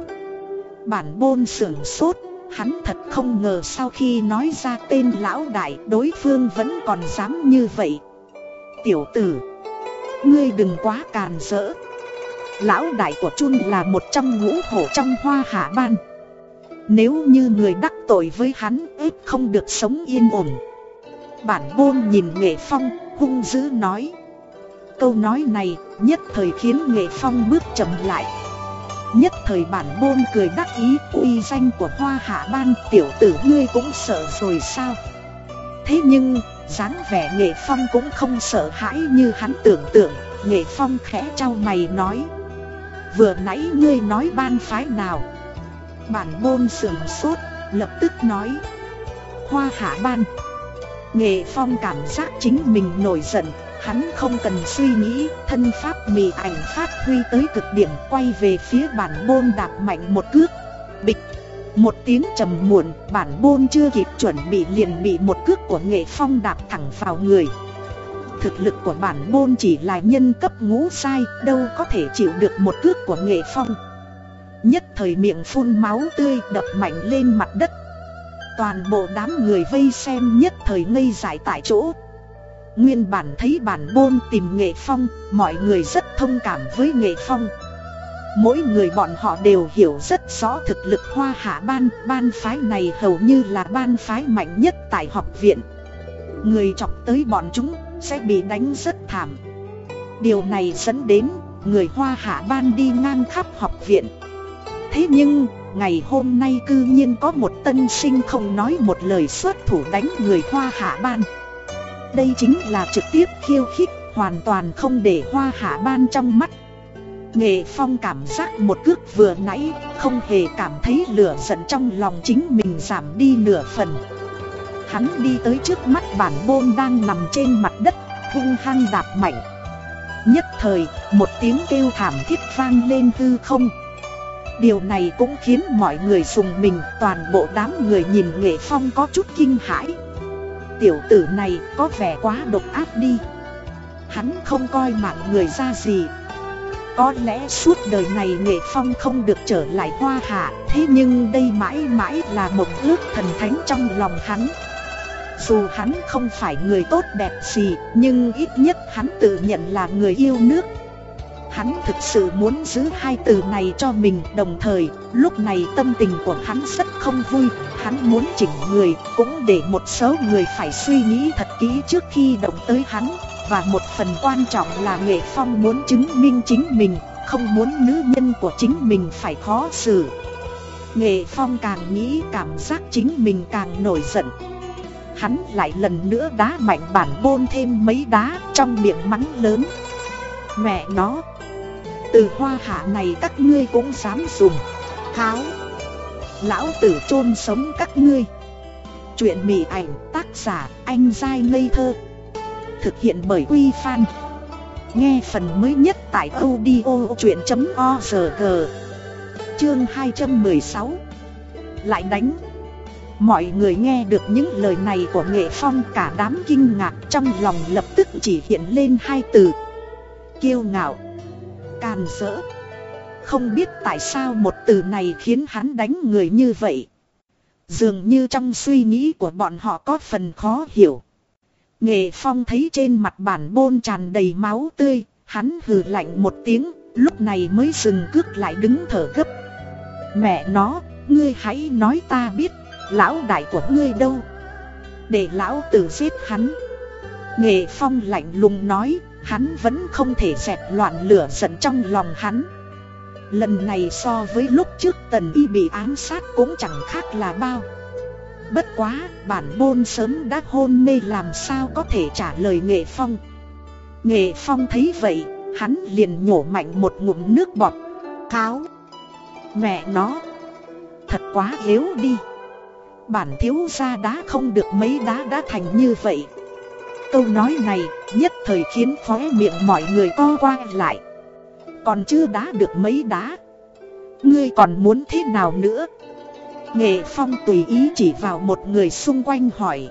Bản bôn sưởng sốt, Hắn thật không ngờ sau khi nói ra tên lão đại đối phương vẫn còn dám như vậy. Tiểu tử, Ngươi đừng quá càn rỡ. Lão đại của Chun là một trong ngũ hổ trong hoa hạ ban. Nếu như người đắc tội với hắn, ít không được sống yên ổn. Bản bôn nhìn nghệ phong, hung dữ nói. Câu nói này, nhất thời khiến nghệ phong bước chậm lại. Nhất thời bản bôn cười đắc ý, uy danh của hoa hạ ban, tiểu tử ngươi cũng sợ rồi sao? Thế nhưng, dáng vẻ nghệ phong cũng không sợ hãi như hắn tưởng tượng. Nghệ phong khẽ trao mày nói, Vừa nãy ngươi nói ban phái nào? Bản bôn sườn sốt, lập tức nói, Hoa hạ ban. Nghệ phong cảm giác chính mình nổi giận Hắn không cần suy nghĩ, thân pháp mì ảnh phát huy tới cực điểm quay về phía bản bôn đạp mạnh một cước. Bịch! Một tiếng trầm muộn, bản bôn chưa kịp chuẩn bị liền bị một cước của nghệ phong đạp thẳng vào người. Thực lực của bản bôn chỉ là nhân cấp ngũ sai, đâu có thể chịu được một cước của nghệ phong. Nhất thời miệng phun máu tươi đập mạnh lên mặt đất. Toàn bộ đám người vây xem nhất thời ngây dại tại chỗ. Nguyên bản thấy bản bôn tìm nghệ phong, mọi người rất thông cảm với nghệ phong. Mỗi người bọn họ đều hiểu rất rõ thực lực hoa hạ ban, ban phái này hầu như là ban phái mạnh nhất tại học viện. Người chọc tới bọn chúng sẽ bị đánh rất thảm. Điều này dẫn đến người hoa hạ ban đi ngang khắp học viện. Thế nhưng, ngày hôm nay cư nhiên có một tân sinh không nói một lời xuất thủ đánh người hoa hạ ban. Đây chính là trực tiếp khiêu khích, hoàn toàn không để hoa hạ ban trong mắt. Nghệ Phong cảm giác một cước vừa nãy, không hề cảm thấy lửa giận trong lòng chính mình giảm đi nửa phần. Hắn đi tới trước mắt bản bôn đang nằm trên mặt đất, hung hăng đạp mạnh. Nhất thời, một tiếng kêu thảm thiết vang lên hư không. Điều này cũng khiến mọi người sùng mình, toàn bộ đám người nhìn Nghệ Phong có chút kinh hãi tiểu tử này có vẻ quá độc ác đi. Hắn không coi mạng người ra gì. Có lẽ suốt đời này nghệ phong không được trở lại hoa hạ, Thế nhưng đây mãi mãi là một ước thần thánh trong lòng hắn. Dù hắn không phải người tốt đẹp gì, Nhưng ít nhất hắn tự nhận là người yêu nước. Hắn thực sự muốn giữ hai từ này cho mình Đồng thời, lúc này tâm tình của hắn rất không vui. Hắn muốn chỉnh người, cũng để một số người phải suy nghĩ thật kỹ trước khi động tới hắn. Và một phần quan trọng là Nghệ Phong muốn chứng minh chính mình Không muốn nữ nhân của chính mình phải khó xử. Nghệ Phong càng nghĩ cảm giác chính mình càng nổi giận. Hắn lại lần nữa đá mạnh bản bôn thêm mấy đá trong miệng mắng lớn. Mẹ nó từ hoa hạ này các ngươi cũng dám dùng. Kháo Lão tử chôn sống các ngươi. Chuyện mị ảnh tác giả anh dai ngây thơ. Thực hiện bởi Quy Phan. Nghe phần mới nhất tại audio chuyện.org Chương 216 Lại đánh. Mọi người nghe được những lời này của Nghệ Phong cả đám kinh ngạc trong lòng lập tức chỉ hiện lên hai từ. Kiêu ngạo. Càn rỡ. Không biết tại sao một từ này khiến hắn đánh người như vậy. Dường như trong suy nghĩ của bọn họ có phần khó hiểu. Nghệ Phong thấy trên mặt bản bôn tràn đầy máu tươi Hắn hừ lạnh một tiếng Lúc này mới dừng cước lại đứng thở gấp. Mẹ nó, ngươi hãy nói ta biết Lão đại của ngươi đâu? Để lão tử giết hắn. Nghệ Phong lạnh lùng nói Hắn vẫn không thể dẹp loạn lửa giận trong lòng hắn. Lần này so với lúc trước tần y bị ám sát cũng chẳng khác là bao. Bất quá, bản bôn sớm đã hôn mê làm sao có thể trả lời nghệ phong. Nghệ phong thấy vậy, hắn liền nhổ mạnh một ngụm nước bọt. Kháo Mẹ nó. Thật quá yếu đi. Bản thiếu gia đá không được mấy đá đã thành như vậy. Câu nói này, nhất thời khiến khóe miệng mọi người co qua lại. Còn chưa đá được mấy đá. Ngươi còn muốn thế nào nữa? Nghệ Phong tùy ý chỉ vào một người xung quanh hỏi.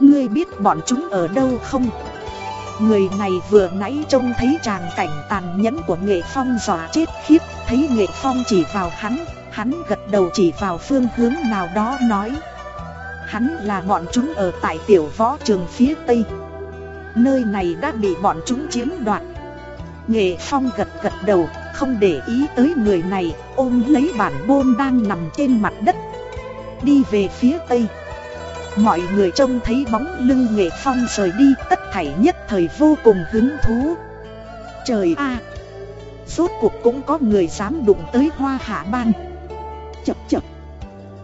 Ngươi biết bọn chúng ở đâu không? Người này vừa nãy trông thấy tràng cảnh tàn nhẫn của Nghệ Phong dọa chết khiếp, Thấy Nghệ Phong chỉ vào hắn Hắn gật đầu chỉ vào phương hướng nào đó nói. Hắn là bọn chúng ở tại tiểu võ trường phía tây. Nơi này đã bị bọn chúng chiếm đoạt. Nghệ Phong gật gật đầu, không để ý tới người này, ôm lấy bản bôn đang nằm trên mặt đất. Đi về phía tây. Mọi người trông thấy bóng lưng Nghệ Phong rời đi tất thảy nhất thời vô cùng hứng thú. Trời a Rốt cuộc cũng có người dám đụng tới hoa hạ ban Chập chập!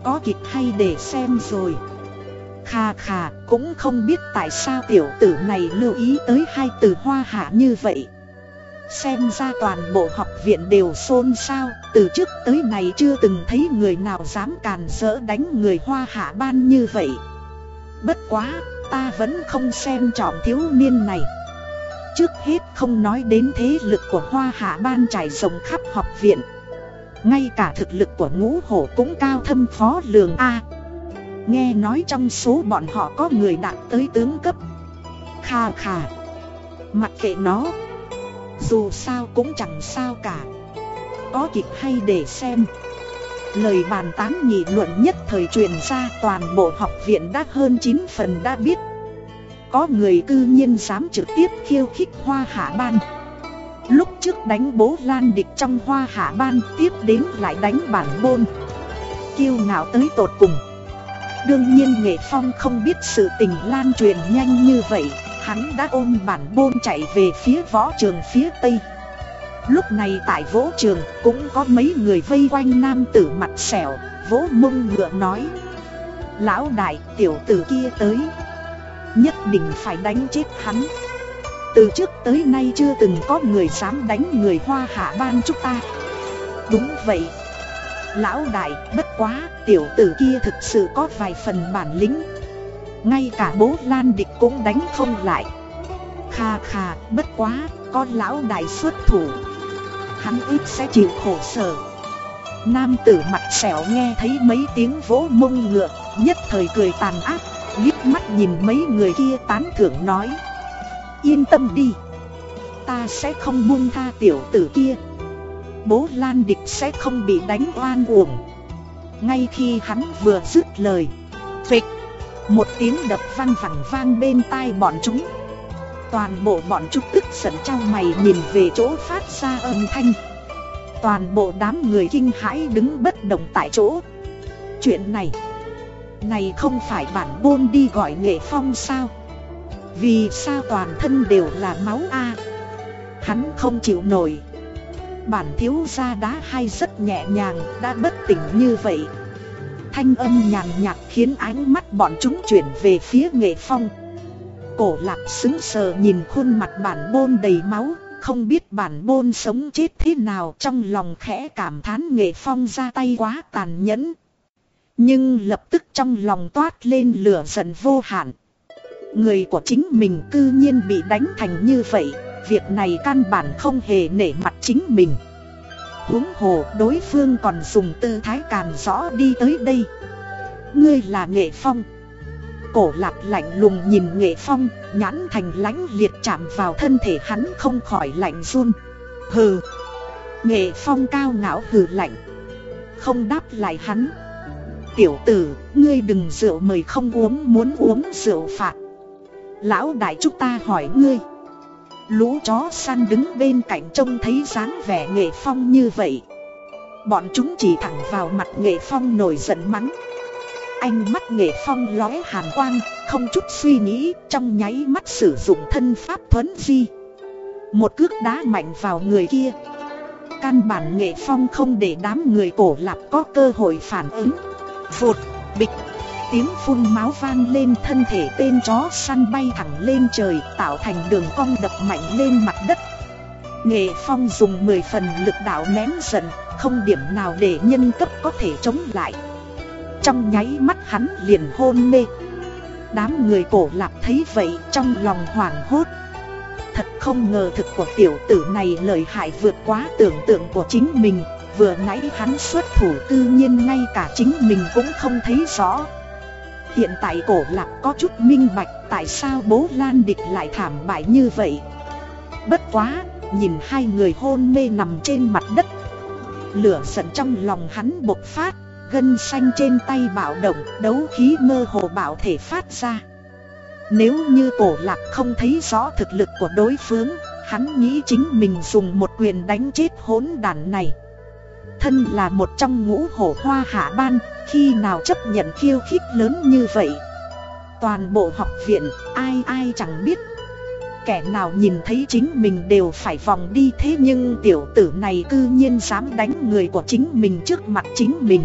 Có kịch hay để xem rồi. Khà khà cũng không biết tại sao tiểu tử này lưu ý tới hai từ hoa hạ như vậy. Xem ra toàn bộ học viện đều xôn xao, Từ trước tới này chưa từng thấy người nào dám càn rỡ đánh người hoa hạ ban như vậy. Bất quá, ta vẫn không xem trọng thiếu niên này. Trước hết không nói đến thế lực của hoa hạ ban trải rộng khắp học viện. Ngay cả thực lực của ngũ hổ cũng cao thâm phó lường A. Nghe nói trong số bọn họ có người đạt tới tướng cấp. Kha kha, Mặc kệ nó. Dù sao cũng chẳng sao cả. Có kịch hay để xem. Lời bàn tán nghị luận nhất thời truyền ra toàn bộ học viện đã hơn 9 phần đã biết. Có người cư nhiên dám trực tiếp khiêu khích hoa hạ ban. Lúc trước đánh bố lan địch trong hoa hạ ban tiếp đến lại đánh bản bôn Kiêu ngạo tới tột cùng. Đương nhiên Nghệ Phong không biết sự tình lan truyền nhanh như vậy, Hắn đã ôm bản bôn chạy về phía võ trường phía tây. Lúc này tại võ trường cũng có mấy người vây quanh nam tử mặt xẻo Vỗ mông ngựa nói, Lão đại, tiểu tử kia tới. Nhất định phải đánh chết hắn. Từ trước tới nay chưa từng có người dám đánh người hoa hạ ban chúng ta. Đúng vậy Lão đại, bất quá, tiểu tử kia thực sự có vài phần bản lĩnh. Ngay cả bố Lan Địch cũng đánh không lại. Kha kha, bất quá con lão đại xuất thủ. Hắn ít sẽ chịu khổ sở. Nam tử mặt xẻo nghe thấy mấy tiếng vỗ mông ngựa, Nhất thời cười tàn ác, liếc mắt nhìn mấy người kia tán thưởng nói. Yên tâm đi. Ta sẽ không buông tha tiểu tử kia. Bố Lan Địch sẽ không bị đánh oan uổng. Ngay khi hắn vừa dứt lời, Phịch, Một tiếng đập vang vẳng vang bên tai bọn chúng. Toàn bộ bọn chúng tức giận trao mày nhìn về chỗ phát ra âm thanh. Toàn bộ đám người kinh hãi đứng bất động tại chỗ. Chuyện này Này không phải bản bôn đi gọi nghệ phong sao? Vì sao toàn thân đều là máu a? Hắn không chịu nổi. Bản thiếu gia đá hay rất nhẹ nhàng, đã bất tỉnh như vậy. Thanh âm nhàn nhạt khiến ánh mắt bọn chúng chuyển về phía nghệ phong. Cổ lạc xứng sờ nhìn khuôn mặt bản bôn đầy máu, Không biết bản bôn sống chết thế nào trong lòng khẽ cảm thán nghệ phong ra tay quá tàn nhẫn. Nhưng lập tức trong lòng toát lên lửa giận vô hạn. Người của chính mình cư nhiên bị đánh thành như vậy. Việc này căn bản không hề nể mặt chính mình. Huống hồ đối phương còn dùng tư thái càn rõ đi tới đây. Ngươi là nghệ phong. Cổ lạc lạnh lùng nhìn nghệ phong Nhãn thành lãnh liệt chạm vào thân thể hắn không khỏi lạnh run. Hừ. Nghệ phong cao ngạo hừ lạnh. Không đáp lại hắn. Tiểu tử, ngươi đừng rượu mời không uống muốn uống rượu phạt. Lão đại chúng ta hỏi ngươi. Lũ chó săn đứng bên cạnh trông thấy dáng vẻ nghệ phong như vậy. Bọn chúng chỉ thẳng vào mặt nghệ phong nổi giận mắng. Anh mắt nghệ phong lóe hàn quang Không chút suy nghĩ trong nháy mắt sử dụng thân pháp thuấn di. Một cước đá mạnh vào người kia. Căn bản nghệ phong không để đám người cổ lạp có cơ hội phản ứng. Vụt, bịch tiếng phun máu vang lên thân thể tên chó săn bay thẳng lên trời tạo thành đường cong đập mạnh lên mặt đất. Nghệ Phong dùng 10 phần lực đạo ném giận, không điểm nào để nhân cấp có thể chống lại. Trong nháy mắt hắn liền hôn mê. Đám người cổ lạp thấy vậy trong lòng hoảng hốt. Thật không ngờ thực của tiểu tử này lợi hại vượt quá tưởng tượng của chính mình Vừa nãy hắn xuất thủ tự nhiên ngay cả chính mình cũng không thấy rõ Hiện tại cổ lạc có chút minh bạch tại sao bố Lan Địch lại thảm bại như vậy? Bất quá, nhìn hai người hôn mê nằm trên mặt đất. Lửa giận trong lòng hắn bộc phát Gân xanh trên tay bạo động, đấu khí mơ hồ bạo thể phát ra. Nếu như cổ lạc không thấy rõ thực lực của đối phương Hắn nghĩ chính mình dùng một quyền đánh chết hỗn đàn này. Thân là một trong ngũ hổ hoa hạ ban Khi nào chấp nhận khiêu khích lớn như vậy? Toàn bộ học viện ai ai chẳng biết. Kẻ nào nhìn thấy chính mình đều phải vòng đi thế nhưng tiểu tử này cư nhiên dám đánh người của chính mình trước mặt chính mình.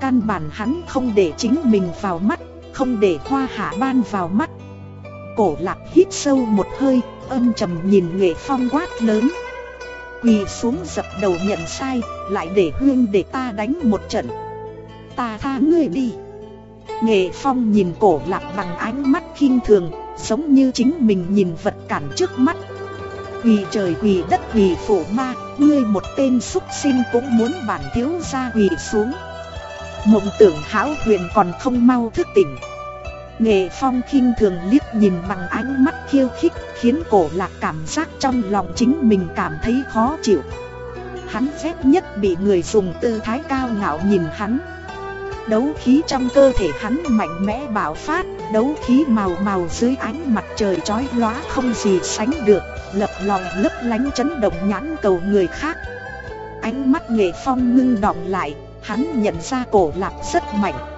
Căn bản hắn không để chính mình vào mắt, không để hoa hạ ban vào mắt. Cổ lạc hít sâu một hơi, âm trầm nhìn nghệ phong quát lớn. Quỳ xuống dập đầu nhận sai, lại để huyên để ta đánh một trận. Ta tha ngươi đi. Nghệ phong nhìn cổ lạc bằng ánh mắt khinh thường Giống như chính mình nhìn vật cản trước mắt. Quỳ trời quỳ đất quỳ phụ ma Ngươi một tên xúc sinh cũng muốn bản thiếu gia quỳ xuống. Mộng tưởng hão huyền còn không mau thức tỉnh. Nghệ phong khinh thường liếc nhìn bằng ánh mắt khiêu khích Khiến cổ lạc cảm giác trong lòng chính mình cảm thấy khó chịu. Hắn phép nhất bị người dùng tư thái cao ngạo nhìn hắn. Đấu khí trong cơ thể hắn mạnh mẽ bạo phát, Đấu khí màu màu dưới ánh mặt trời chói lóa không gì sánh được, Lập lòng lấp lánh chấn động nhãn cầu người khác. Ánh mắt nghệ phong ngưng đọng lại, Hắn nhận ra cổ lạc rất mạnh.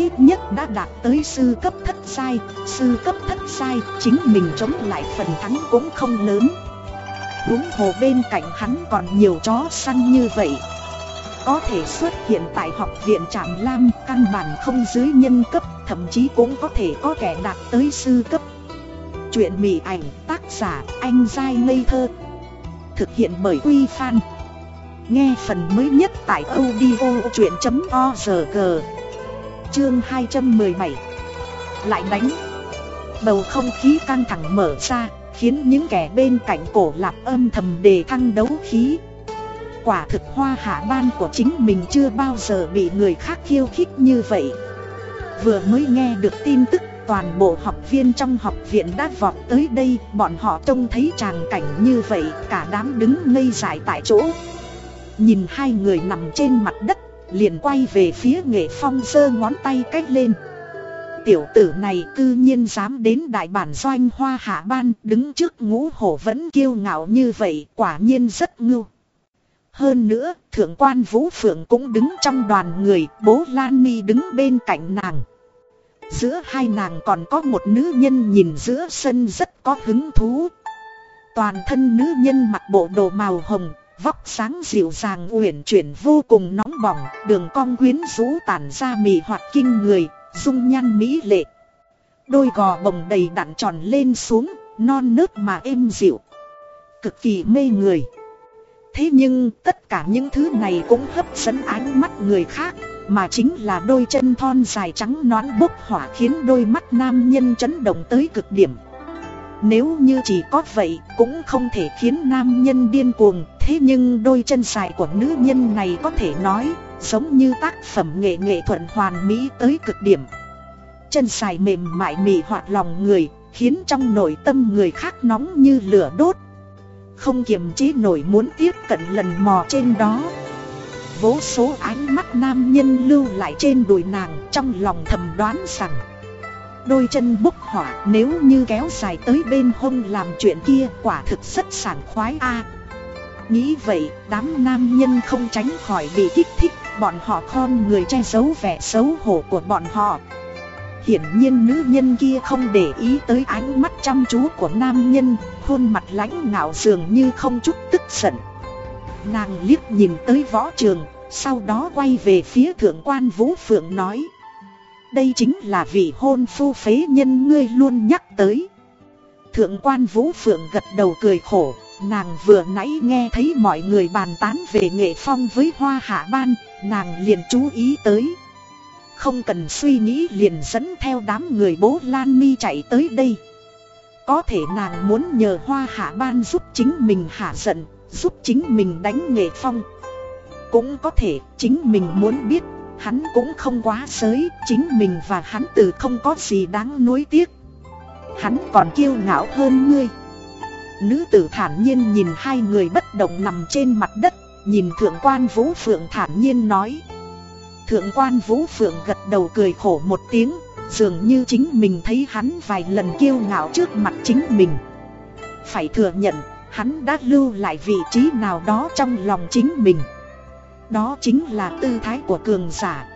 Ít nhất đã đạt tới sư cấp thất sai Sư cấp thất sai chính mình chống lại phần thắng cũng không lớn. Huống hồ bên cạnh hắn còn nhiều chó săn như vậy. Có thể xuất hiện tại học viện Trạm Lam căn bản không dưới nhân cấp, thậm chí cũng có thể có kẻ đạt tới sư cấp. Chuyện mỉ ảnh tác giả anh giai ngây thơ. Thực hiện bởi Quy Phan. Nghe phần mới nhất tại audio chuyện.org Chương 217 Lại đánh. Bầu không khí căng thẳng mở ra, Khiến những kẻ bên cạnh cổ lạc âm thầm đề thăng đấu khí. Quả thực hoa hạ ban của chính mình chưa bao giờ bị người khác khiêu khích như vậy. Vừa mới nghe được tin tức, toàn bộ học viên trong học viện đã vọt tới đây, Bọn họ trông thấy tràng cảnh như vậy, cả đám đứng ngây dại tại chỗ. Nhìn hai người nằm trên mặt đất liền quay về phía nghệ phong giơ ngón tay cách lên Tiểu tử này cư nhiên dám đến đại bản doanh hoa hạ ban đứng trước ngũ hổ vẫn kiêu ngạo như vậy quả nhiên rất ngưu hơn nữa, thượng quan Vũ Phượng cũng đứng trong đoàn người, bố Lan Mi đứng bên cạnh nàng. Giữa hai nàng còn có một nữ nhân nhìn giữa sân rất có hứng thú. Toàn thân nữ nhân mặc bộ đồ màu hồng, vóc sáng dịu dàng uyển chuyển vô cùng nóng bỏng, đường cong quyến rũ tản ra mì hoạt kinh người, dung nhan mỹ lệ. Đôi gò bồng đầy đặn tròn lên xuống, non nớt mà êm dịu. Cực kỳ mê người. Thế nhưng tất cả những thứ này cũng hấp dẫn ánh mắt người khác Mà chính là đôi chân thon dài trắng nõn bốc hỏa khiến đôi mắt nam nhân chấn động tới cực điểm Nếu như chỉ có vậy cũng không thể khiến nam nhân điên cuồng Thế nhưng đôi chân dài của nữ nhân này có thể nói Giống như tác phẩm nghệ nghệ thuận hoàn mỹ tới cực điểm. Chân dài mềm mại mị hoạt lòng người, Khiến trong nội tâm người khác nóng như lửa đốt. Không kiềm chế nổi muốn tiếp cận lần mò trên đó. Vô số ánh mắt nam nhân lưu lại trên đùi nàng trong lòng thầm đoán rằng, Đôi chân bốc hỏa nếu như kéo dài tới bên hông làm chuyện kia quả thực rất sảng khoái a. Nghĩ vậy, đám nam nhân không tránh khỏi bị kích thích, Bọn họ con người che giấu vẻ xấu hổ của bọn họ. Hiển nhiên nữ nhân kia không để ý tới ánh mắt chăm chú của nam nhân, Khuôn mặt lãnh ngạo dường như không chút tức giận. Nàng liếc nhìn tới võ trường, Sau đó quay về phía thượng quan Vũ Phượng nói, Đây chính là vị hôn phu phế nhân ngươi luôn nhắc tới. Thượng quan Vũ Phượng gật đầu cười khổ. Nàng vừa nãy nghe thấy mọi người bàn tán về nghệ phong với hoa hạ ban, Nàng liền chú ý tới. Không cần suy nghĩ liền dẫn theo đám người bố Lan Mi chạy tới đây. Có thể nàng muốn nhờ hoa hạ ban giúp chính mình hạ giận, Giúp chính mình đánh nghệ phong. Cũng có thể chính mình muốn biết, Hắn cũng không quá sới, Chính mình và hắn từ không có gì đáng nuối tiếc. Hắn còn kiêu ngạo hơn ngươi. Nữ tử thản nhiên nhìn hai người bất động nằm trên mặt đất Nhìn thượng quan vũ phượng thản nhiên nói Thượng quan Vũ Phượng gật đầu cười khổ một tiếng, dường như chính mình thấy hắn vài lần kiêu ngạo trước mặt chính mình. Phải thừa nhận, hắn đã lưu lại vị trí nào đó trong lòng chính mình. Đó chính là tư thái của cường giả.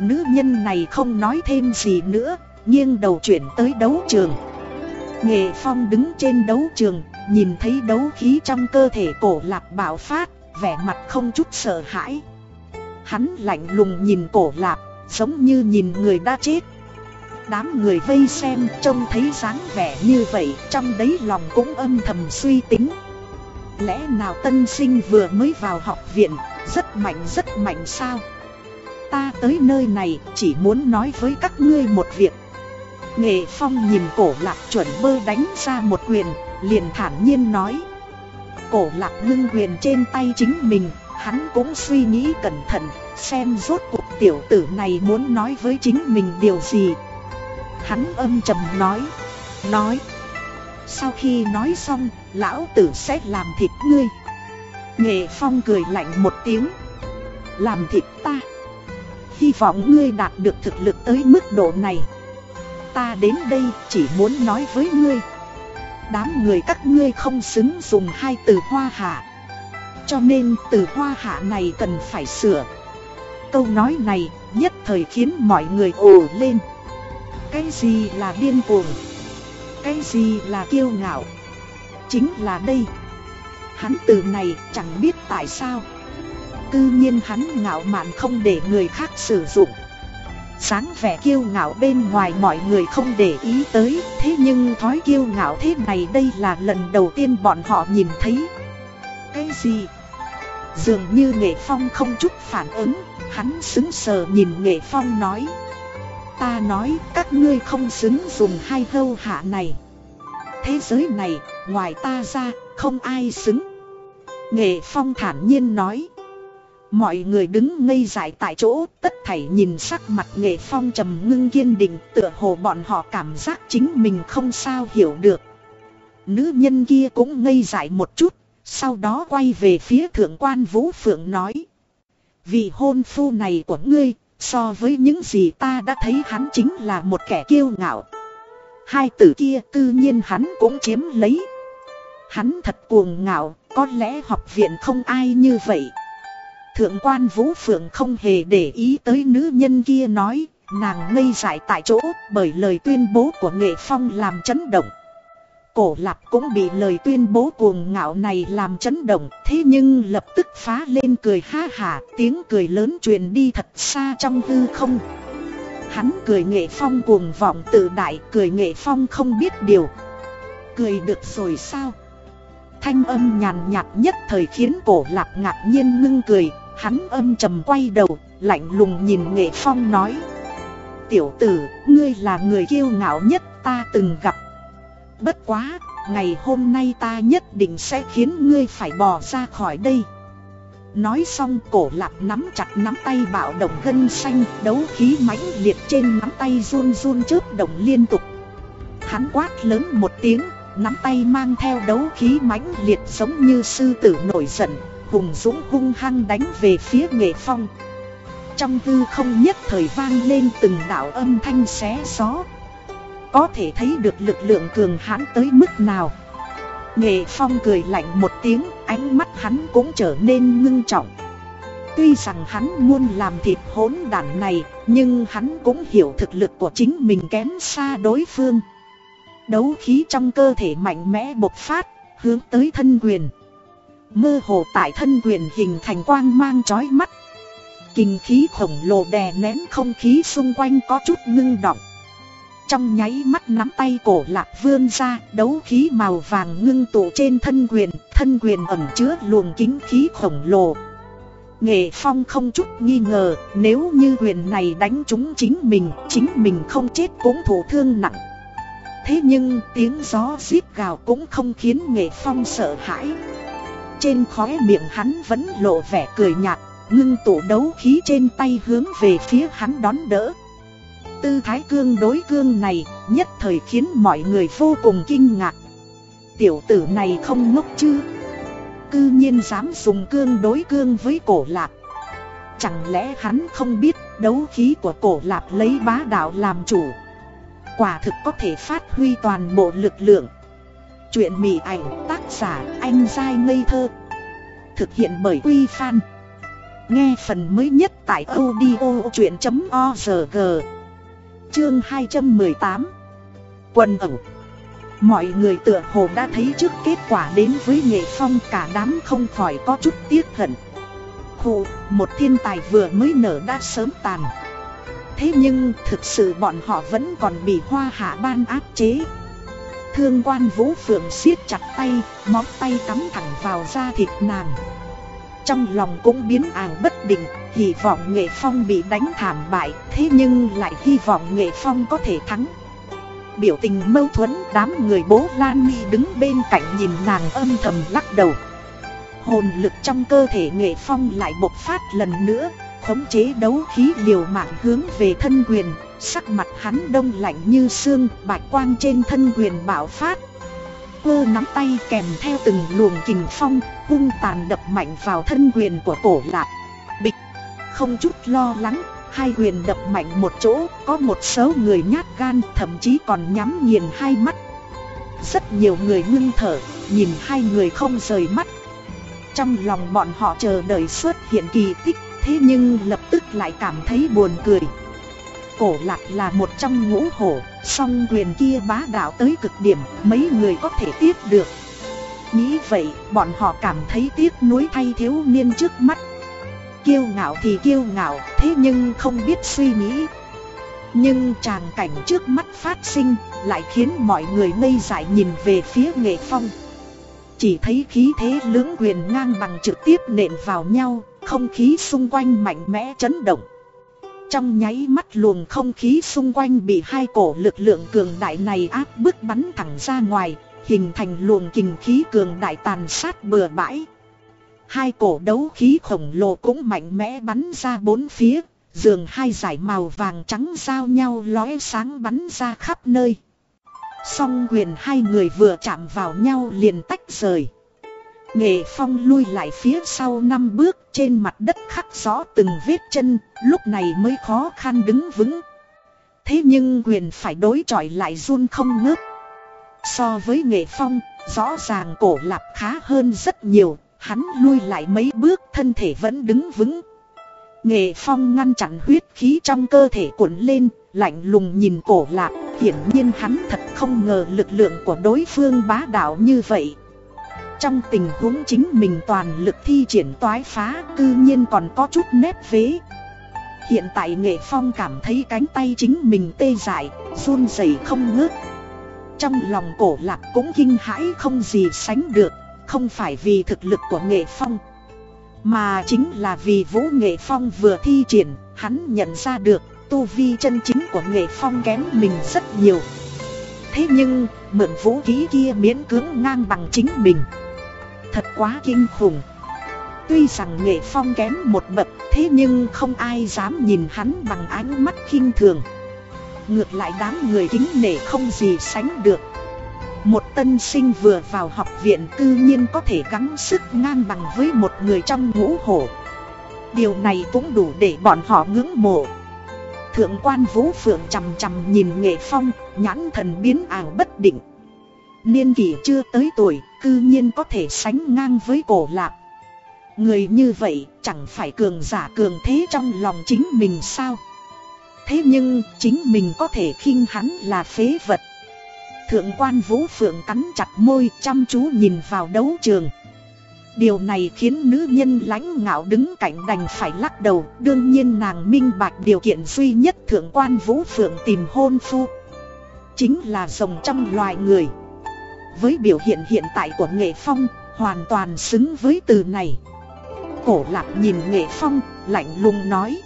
Nữ nhân này không nói thêm gì nữa, nghiêng đầu chuyển tới đấu trường. Nghệ Phong đứng trên đấu trường, nhìn thấy đấu khí trong cơ thể cổ lạc bạo phát, vẻ mặt không chút sợ hãi. Hắn lạnh lùng nhìn cổ lạc, giống như nhìn người đã chết. Đám người vây xem trông thấy dáng vẻ như vậy, trong đấy lòng cũng âm thầm suy tính. Lẽ nào tân sinh vừa mới vào học viện, rất mạnh rất mạnh sao? Ta tới nơi này chỉ muốn nói với các ngươi một việc Nghệ Phong nhìn cổ lạc chuẩn bơ đánh ra một quyền, liền thản nhiên nói. Cổ lạc ngưng quyền trên tay chính mình, hắn cũng suy nghĩ cẩn thận, xem rốt cuộc tiểu tử này muốn nói với chính mình điều gì. Hắn âm trầm nói, nói. Sau khi nói xong, lão tử sẽ làm thịt ngươi. Nghệ Phong cười lạnh một tiếng. Làm thịt ta. Hy vọng ngươi đạt được thực lực tới mức độ này ta đến đây chỉ muốn nói với ngươi. Đám người các ngươi không xứng dùng hai từ hoa hạ. Cho nên từ hoa hạ này cần phải sửa. Câu nói này nhất thời khiến mọi người ồ lên. Cái gì là điên cuồng? Cái gì là kiêu ngạo? Chính là đây. Hắn từ này chẳng biết tại sao. Cư nhiên hắn ngạo mạn không để người khác sử dụng dáng vẻ kiêu ngạo bên ngoài mọi người không để ý tới, Thế nhưng thói kiêu ngạo thế này đây là lần đầu tiên bọn họ nhìn thấy. Cái gì? Dường như Nghệ Phong không chút phản ứng, Hắn xứng sờ nhìn Nghệ Phong nói. Ta nói, các ngươi không xứng dùng hai hâu hạ này. Thế giới này, ngoài ta ra, không ai xứng. Nghệ Phong thản nhiên nói. Mọi người đứng ngây dại tại chỗ, tất thảy nhìn sắc mặt nghệ phong trầm ngưng kiên định tựa hồ bọn họ cảm giác chính mình không sao hiểu được. Nữ nhân kia cũng ngây dại một chút, sau đó quay về phía thượng quan Vũ Phượng nói. Vì hôn phu này của ngươi, so với những gì ta đã thấy hắn chính là một kẻ kiêu ngạo. Hai tử kia tự nhiên hắn cũng chiếm lấy. Hắn thật cuồng ngạo, có lẽ học viện không ai như vậy. Thượng quan Vũ Phượng không hề để ý tới nữ nhân kia nói, nàng ngây dại tại chỗ bởi lời tuyên bố của Nghệ Phong làm chấn động. Cổ lạp cũng bị lời tuyên bố cuồng ngạo này làm chấn động, thế nhưng lập tức phá lên cười ha hả, tiếng cười lớn truyền đi thật xa trong hư không. Hắn cười Nghệ Phong cuồng vọng tự đại, cười Nghệ Phong không biết điều. Cười được rồi sao? Thanh âm nhàn nhạt nhất thời khiến cổ lạc ngạc nhiên ngưng cười, hắn âm trầm quay đầu, lạnh lùng nhìn nghệ phong nói. Tiểu tử, ngươi là người kiêu ngạo nhất ta từng gặp. Bất quá, ngày hôm nay ta nhất định sẽ khiến ngươi phải bỏ ra khỏi đây. Nói xong cổ lạc nắm chặt nắm tay bạo động gân xanh Đấu khí mãnh liệt trên nắm tay run run chớp động liên tục Hắn quát lớn một tiếng Nắm tay mang theo đấu khí mãnh liệt giống như sư tử nổi giận Hùng dũng hung hăng đánh về phía nghệ phong. Trong tư không nhất thời vang lên từng đạo âm thanh xé gió. Có thể thấy được lực lượng cường hãn tới mức nào. Nghệ phong cười lạnh một tiếng Ánh mắt hắn cũng trở nên ngưng trọng. Tuy rằng hắn muốn làm thịt hỗn đản này Nhưng hắn cũng hiểu thực lực của chính mình kém xa đối phương. Đấu khí trong cơ thể mạnh mẽ bộc phát, hướng tới thân quyền. Mơ hồ tại thân quyền hình thành quang mang chói mắt. Kinh khí khổng lồ đè nén không khí xung quanh có chút ngưng động. Trong nháy mắt nắm tay cổ lạc vương ra, đấu khí màu vàng ngưng tụ trên thân quyền, thân quyền ẩn chứa luồng kính khí khổng lồ. Nghệ Phong không chút nghi ngờ, nếu như quyền này đánh trúng chính mình, chính mình không chết cũng thổ thương nặng. Thế nhưng tiếng gió xít gào cũng không khiến Nghệ Phong sợ hãi trên khóe miệng hắn vẫn lộ vẻ cười nhạt, Ngưng tụ đấu khí trên tay hướng về phía hắn đón đỡ. Tư thái cương đối cương này, nhất thời khiến mọi người vô cùng kinh ngạc. Tiểu tử này không ngốc chứ? Cư nhiên dám dùng cương đối cương với cổ lạc Chẳng lẽ hắn không biết đấu khí của cổ lạc lấy bá đạo làm chủ? Quả thực có thể phát huy toàn bộ lực lượng. Chuyện mỉ ảnh tác giả anh dai ngây thơ. Thực hiện bởi Quy Phan. Nghe phần mới nhất tại audio chuyện.org Chương 218 Quần ẩu. Mọi người tựa hồ đã thấy trước kết quả đến với nghệ phong cả đám không khỏi có chút tiếc hận. Hù, một thiên tài vừa mới nở đã sớm tàn. Thế nhưng thực sự bọn họ vẫn còn bị hoa hạ ban áp chế. Thương quan vũ phượng siết chặt tay, móng tay cắm thẳng vào da thịt nàng. Trong lòng cũng biến ảo bất định, hy vọng nghệ phong bị đánh thảm bại Thế nhưng lại hy vọng nghệ phong có thể thắng. Biểu tình mâu thuẫn đám người bố Lan Mi đứng bên cạnh nhìn nàng âm thầm lắc đầu. Hồn lực trong cơ thể nghệ phong lại bộc phát lần nữa Khống chế đấu khí liều mạng hướng về thân quyền. Sắc mặt hắn đông lạnh như xương, Bạch quang trên thân quyền bạo phát. Cơ nắm tay kèm theo từng luồng kình phong, Hung tàn đập mạnh vào thân quyền của cổ lạc Bịch! Không chút lo lắng, Hai quyền đập mạnh một chỗ, Có một số người nhát gan, Thậm chí còn nhắm nghiền hai mắt. Rất nhiều người ngưng thở, Nhìn hai người không rời mắt. Trong lòng bọn họ chờ đợi xuất hiện kỳ tích, Thế nhưng lập tức lại cảm thấy buồn cười. Cổ lạc là một trong ngũ hổ, Song quyền kia bá đạo tới cực điểm, Mấy người có thể tiếp được. Nghĩ vậy, bọn họ cảm thấy tiếc nuối thay thiếu niên trước mắt. Kiêu ngạo thì kiêu ngạo, Thế nhưng không biết suy nghĩ. Nhưng tràng cảnh trước mắt phát sinh, Lại khiến mọi người ngây dại nhìn về phía nghệ phong. Chỉ thấy khí thế lưỡng quyền ngang bằng trực tiếp nện vào nhau, không khí xung quanh mạnh mẽ chấn động. Trong nháy mắt luồng không khí xung quanh bị hai cổ lực lượng cường đại này áp bức bắn thẳng ra ngoài, Hình thành luồng kình khí cường đại tàn sát bừa bãi. Hai cổ đấu khí khổng lồ cũng mạnh mẽ bắn ra bốn phía, Dường hai giải màu vàng trắng giao nhau lóe sáng bắn ra khắp nơi. Song quyền hai người vừa chạm vào nhau liền tách rời. Nghệ Phong lui lại phía sau năm bước trên mặt đất khắc rõ từng vết chân, lúc này mới khó khăn đứng vững. Thế nhưng quyền phải đối chọi lại run không ngớt. So với Nghệ Phong, rõ ràng cổ lạp khá hơn rất nhiều, hắn lui lại mấy bước thân thể vẫn đứng vững. Nghệ Phong ngăn chặn huyết khí trong cơ thể cuộn lên, lạnh lùng nhìn cổ lạp, hiển nhiên hắn thật không ngờ lực lượng của đối phương bá đạo như vậy. Trong tình huống chính mình toàn lực thi triển toái phá cư nhiên còn có chút nét vế. Hiện tại nghệ phong cảm thấy cánh tay chính mình tê dại, run rẩy không ngớt. Trong lòng cổ lạc cũng kinh hãi không gì sánh được Không phải vì thực lực của nghệ phong Mà chính là vì vũ nghệ phong vừa thi triển Hắn nhận ra được tu vi chân chính của nghệ phong kém mình rất nhiều. Thế nhưng mượn vũ khí kia miễn cưỡng ngang bằng chính mình. Thật quá kinh khủng. Tuy rằng nghệ phong kém một bậc, Thế nhưng không ai dám nhìn hắn bằng ánh mắt khinh thường. Ngược lại đám người kính nể không gì sánh được. Một tân sinh vừa vào học viện cư nhiên có thể gắng sức ngang bằng với một người trong ngũ hổ. Điều này cũng đủ để bọn họ ngưỡng mộ. Thượng quan vũ phượng chằm chằm nhìn nghệ phong, Nhãn thần biến ảo bất định. Niên kỷ chưa tới tuổi, cư nhiên có thể sánh ngang với cổ lạc. Người như vậy chẳng phải cường giả cường thế trong lòng chính mình sao? Thế nhưng chính mình có thể khinh hắn là phế vật. Thượng quan vũ phượng cắn chặt môi chăm chú nhìn vào đấu trường. Điều này khiến nữ nhân lãnh ngạo đứng cạnh đành phải lắc đầu Đương nhiên nàng minh bạch điều kiện duy nhất thượng quan vũ phượng tìm hôn phu Chính là rồng trong loài người với biểu hiện hiện tại của nghệ phong, Hoàn toàn xứng với từ này. Cổ lạc nhìn nghệ phong, Lạnh lùng nói.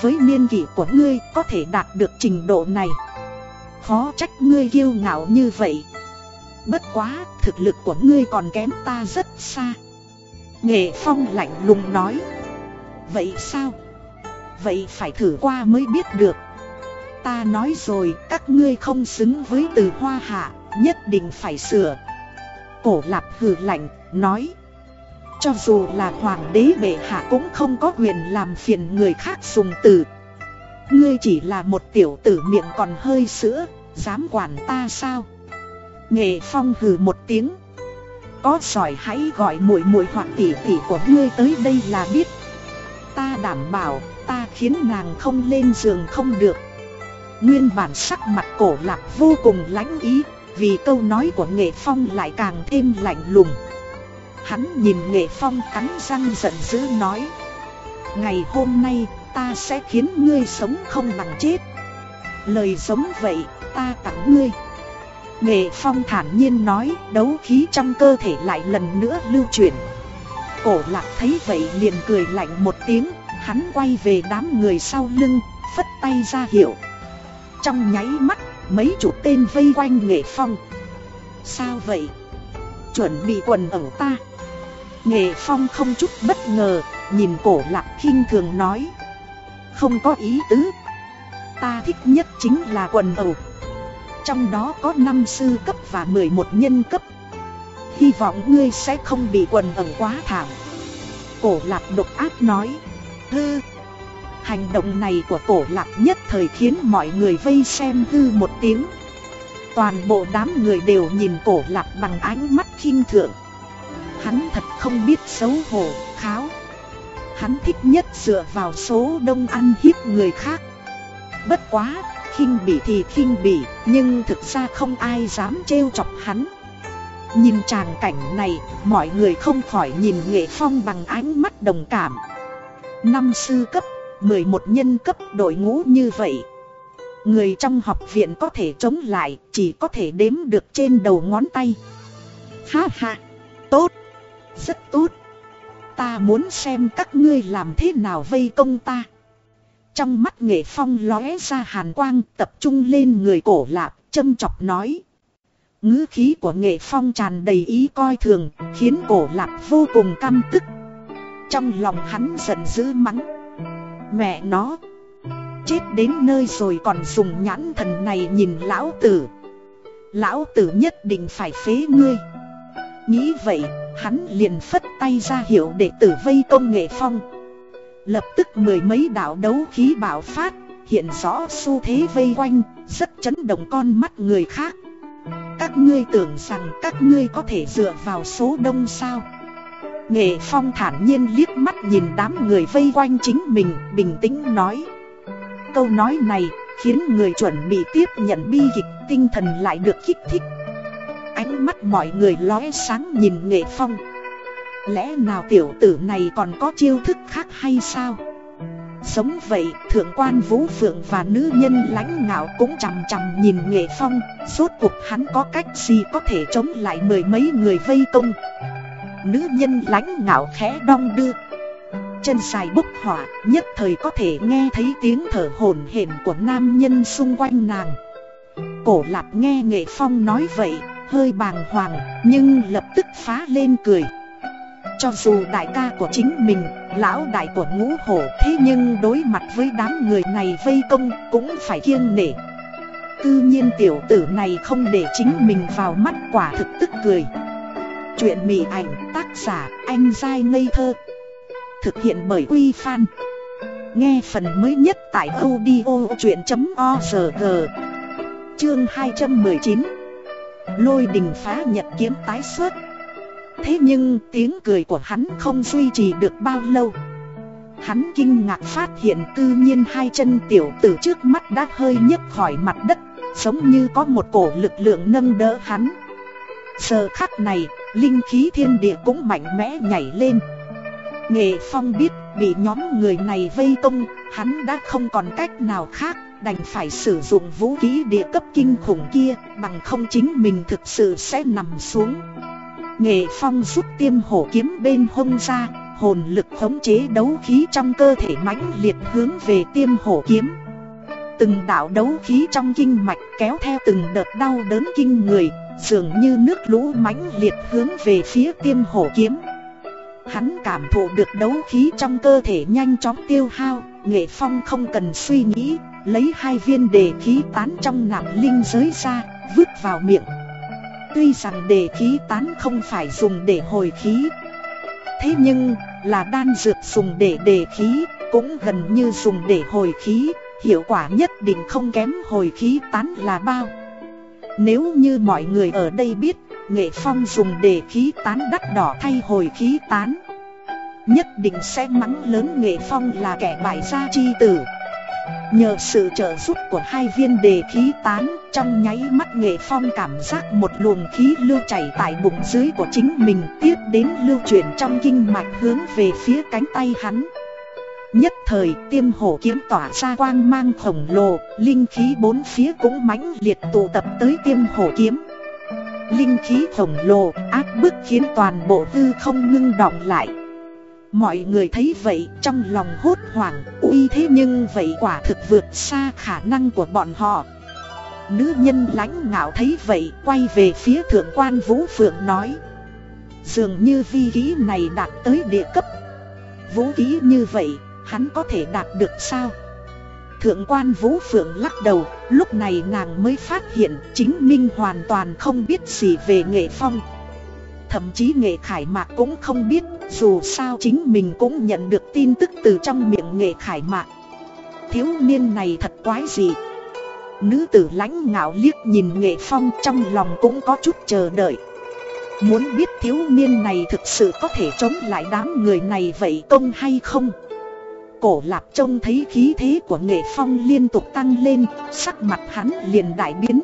Với niên kỷ của ngươi có thể đạt được trình độ này. Khó trách ngươi kiêu ngạo như vậy. Bất quá, thực lực của ngươi còn kém ta rất xa. Nghệ phong lạnh lùng nói. Vậy sao? Vậy phải thử qua mới biết được. Ta nói rồi, các ngươi không xứng với từ hoa hạ. Nhất định phải sửa. Cổ lạp hừ lạnh, nói. Cho dù là hoàng đế bệ hạ cũng không có quyền làm phiền người khác dùng từ Ngươi chỉ là một tiểu tử miệng còn hơi sữa, Dám quản ta sao? Nghệ phong hừ một tiếng. Có giỏi hãy gọi muội muội hoặc tỷ tỷ của ngươi tới đây là biết. Ta đảm bảo, ta khiến nàng không lên giường không được. Nguyên bản sắc mặt cổ lạc vô cùng lãnh ý vì câu nói của Nghệ Phong lại càng thêm lạnh lùng. Hắn nhìn Nghệ Phong cắn răng giận dữ nói Ngày hôm nay ta sẽ khiến ngươi sống không bằng chết. Lời giống vậy ta tặng ngươi. Nghệ Phong thản nhiên nói đấu khí trong cơ thể lại lần nữa lưu chuyển. Cổ lạc thấy vậy liền cười lạnh một tiếng Hắn quay về đám người sau lưng, phất tay ra hiệu. Trong nháy mắt, mấy chục tên vây quanh Nghệ Phong. Sao vậy? Chuẩn bị quần ẩu ta. Nghệ Phong không chút bất ngờ, nhìn cổ lạc khinh thường nói. Không có ý tứ. Ta thích nhất chính là quần ẩu. Trong đó có 5 sư cấp và 11 nhân cấp. Hy vọng ngươi sẽ không bị quần ẩu quá thảm. Cổ lạc độc ác nói. Hư! Hành động này của cổ lạc nhất thời khiến mọi người vây xem hư một tiếng. Toàn bộ đám người đều nhìn cổ lạc bằng ánh mắt khinh thượng Hắn thật không biết xấu hổ, kháo. Hắn thích nhất dựa vào số đông ăn hiếp người khác. Bất quá, khinh bỉ thì khinh bỉ Nhưng thực ra không ai dám trêu chọc hắn. Nhìn tràng cảnh này, mọi người không khỏi nhìn Nghệ Phong bằng ánh mắt đồng cảm. Năm sư cấp, 11 nhân cấp đội ngũ như vậy. Người trong học viện có thể chống lại, chỉ có thể đếm được trên đầu ngón tay. Ha ha, tốt, rất tốt. Ta muốn xem các ngươi làm thế nào vây công ta. Trong mắt nghệ phong lóe ra hàn quang tập trung lên người cổ lạp, châm chọc nói. Ngữ khí của nghệ phong tràn đầy ý coi thường, khiến cổ lạc vô cùng căm tức. Trong lòng hắn giận dữ mắng. Mẹ nó. Chết đến nơi rồi còn dùng nhãn thần này nhìn lão tử. Lão tử nhất định phải phế ngươi. Nghĩ vậy, hắn liền phất tay ra hiệu để tử vây công nghệ phong. Lập tức mười mấy đạo đấu khí bạo phát, hiện rõ xu thế vây quanh, rất chấn động con mắt người khác. Các ngươi tưởng rằng các ngươi có thể dựa vào số đông sao Nghệ Phong thản nhiên liếc mắt nhìn đám người vây quanh chính mình Bình tĩnh nói. Câu nói này khiến người chuẩn bị tiếp nhận bi kịch tinh thần lại được kích thích. Ánh mắt mọi người lóe sáng nhìn Nghệ Phong. Lẽ nào tiểu tử này còn có chiêu thức khác hay sao? Sống vậy, thượng quan Vũ Phượng và nữ nhân lãnh ngạo cũng chằm chằm nhìn nghệ phong. Rốt cuộc hắn có cách gì có thể chống lại mười mấy người vây công? Nữ nhân lãnh ngạo khẽ đong đưa. Chân dài bốc hỏa, nhất thời có thể nghe thấy tiếng thở hổn hển của nam nhân xung quanh nàng. Cổ lạp nghe nghệ phong nói vậy, hơi bàng hoàng, nhưng lập tức phá lên cười. Cho dù đại ca của chính mình, lão đại của ngũ hổ Thế nhưng đối mặt với đám người này vây công cũng phải kiêng nể. Tự nhiên tiểu tử này không để chính mình vào mắt quả thực tức cười. Chuyện mị ảnh tác giả anh dai ngây thơ. Thực hiện bởi Quy Phan. Nghe phần mới nhất tại audio chuyện.org Chương 219 Lôi đình phá nhật kiếm tái xuất. Thế nhưng tiếng cười của hắn không duy trì được bao lâu. Hắn kinh ngạc phát hiện tự nhiên hai chân tiểu tử trước mắt đã hơi nhấc khỏi mặt đất, Giống như có một cổ lực lượng nâng đỡ hắn. Giờ khắc này, linh khí thiên địa cũng mạnh mẽ nhảy lên Nghệ Phong biết bị nhóm người này vây công, hắn đã không còn cách nào khác Đành phải sử dụng vũ khí địa cấp kinh khủng kia Bằng không chính mình thực sự sẽ nằm xuống Nghệ Phong rút tiêm hổ kiếm bên hông ra, hồn lực khống chế đấu khí trong cơ thể mãnh liệt hướng về tiêm hổ kiếm. Từng đạo đấu khí trong kinh mạch kéo theo từng đợt đau đớn kinh người, dường như nước lũ mãnh liệt hướng về phía tiêm hổ kiếm. Hắn cảm thụ được đấu khí trong cơ thể nhanh chóng tiêu hao, Nghệ Phong không cần suy nghĩ, lấy hai viên đề khí tán trong nạp linh giới ra, vứt vào miệng. Tuy rằng đề khí tán không phải dùng để hồi khí Thế nhưng là đan dược dùng để đề khí Cũng gần như dùng để hồi khí Hiệu quả nhất định không kém hồi khí tán là bao nếu như mọi người ở đây biết, Nghệ Phong dùng đề khí tán đắt đỏ thay hồi khí tán. Nhất định sẽ mắng lớn Nghệ Phong là kẻ bại gia chi tử. Nhờ sự trợ giúp của hai viên đề khí tán, Trong nháy mắt nghệ phong cảm giác một luồng khí lưu chảy tại bụng dưới của chính mình, Tiếp đến lưu chuyển trong kinh mạch hướng về phía cánh tay hắn. Nhất thời tiêm hổ kiếm tỏa ra quang mang khổng lồ, Linh khí bốn phía cũng mãnh liệt tụ tập tới tiêm hổ kiếm. Linh khí khổng lồ, áp bức khiến toàn bộ tư không ngưng động lại. Mọi người thấy vậy, trong lòng hốt hoảng, uy thế nhưng vậy quả thực vượt xa khả năng của bọn họ. Nữ nhân lãnh ngạo thấy vậy, quay về phía thượng quan Vũ Phượng nói, Dường như vi khí này đạt tới địa cấp. Vũ khí như vậy hắn có thể đạt được sao? Thượng quan Vũ Phượng lắc đầu, Lúc này nàng mới phát hiện chính Minh hoàn toàn không biết gì về nghệ phong. Thậm chí nghệ khải mạc cũng không biết, Dù sao chính mình cũng nhận được tin tức từ trong miệng nghệ khải mạc. Thiếu niên này thật quái gì? Nữ tử lãnh ngạo liếc nhìn nghệ phong trong lòng cũng có chút chờ đợi. Muốn biết thiếu niên này thực sự có thể chống lại đám người này vậy công hay không? Cổ lạp trông thấy khí thế của nghệ phong liên tục tăng lên, Sắc mặt hắn liền đại biến.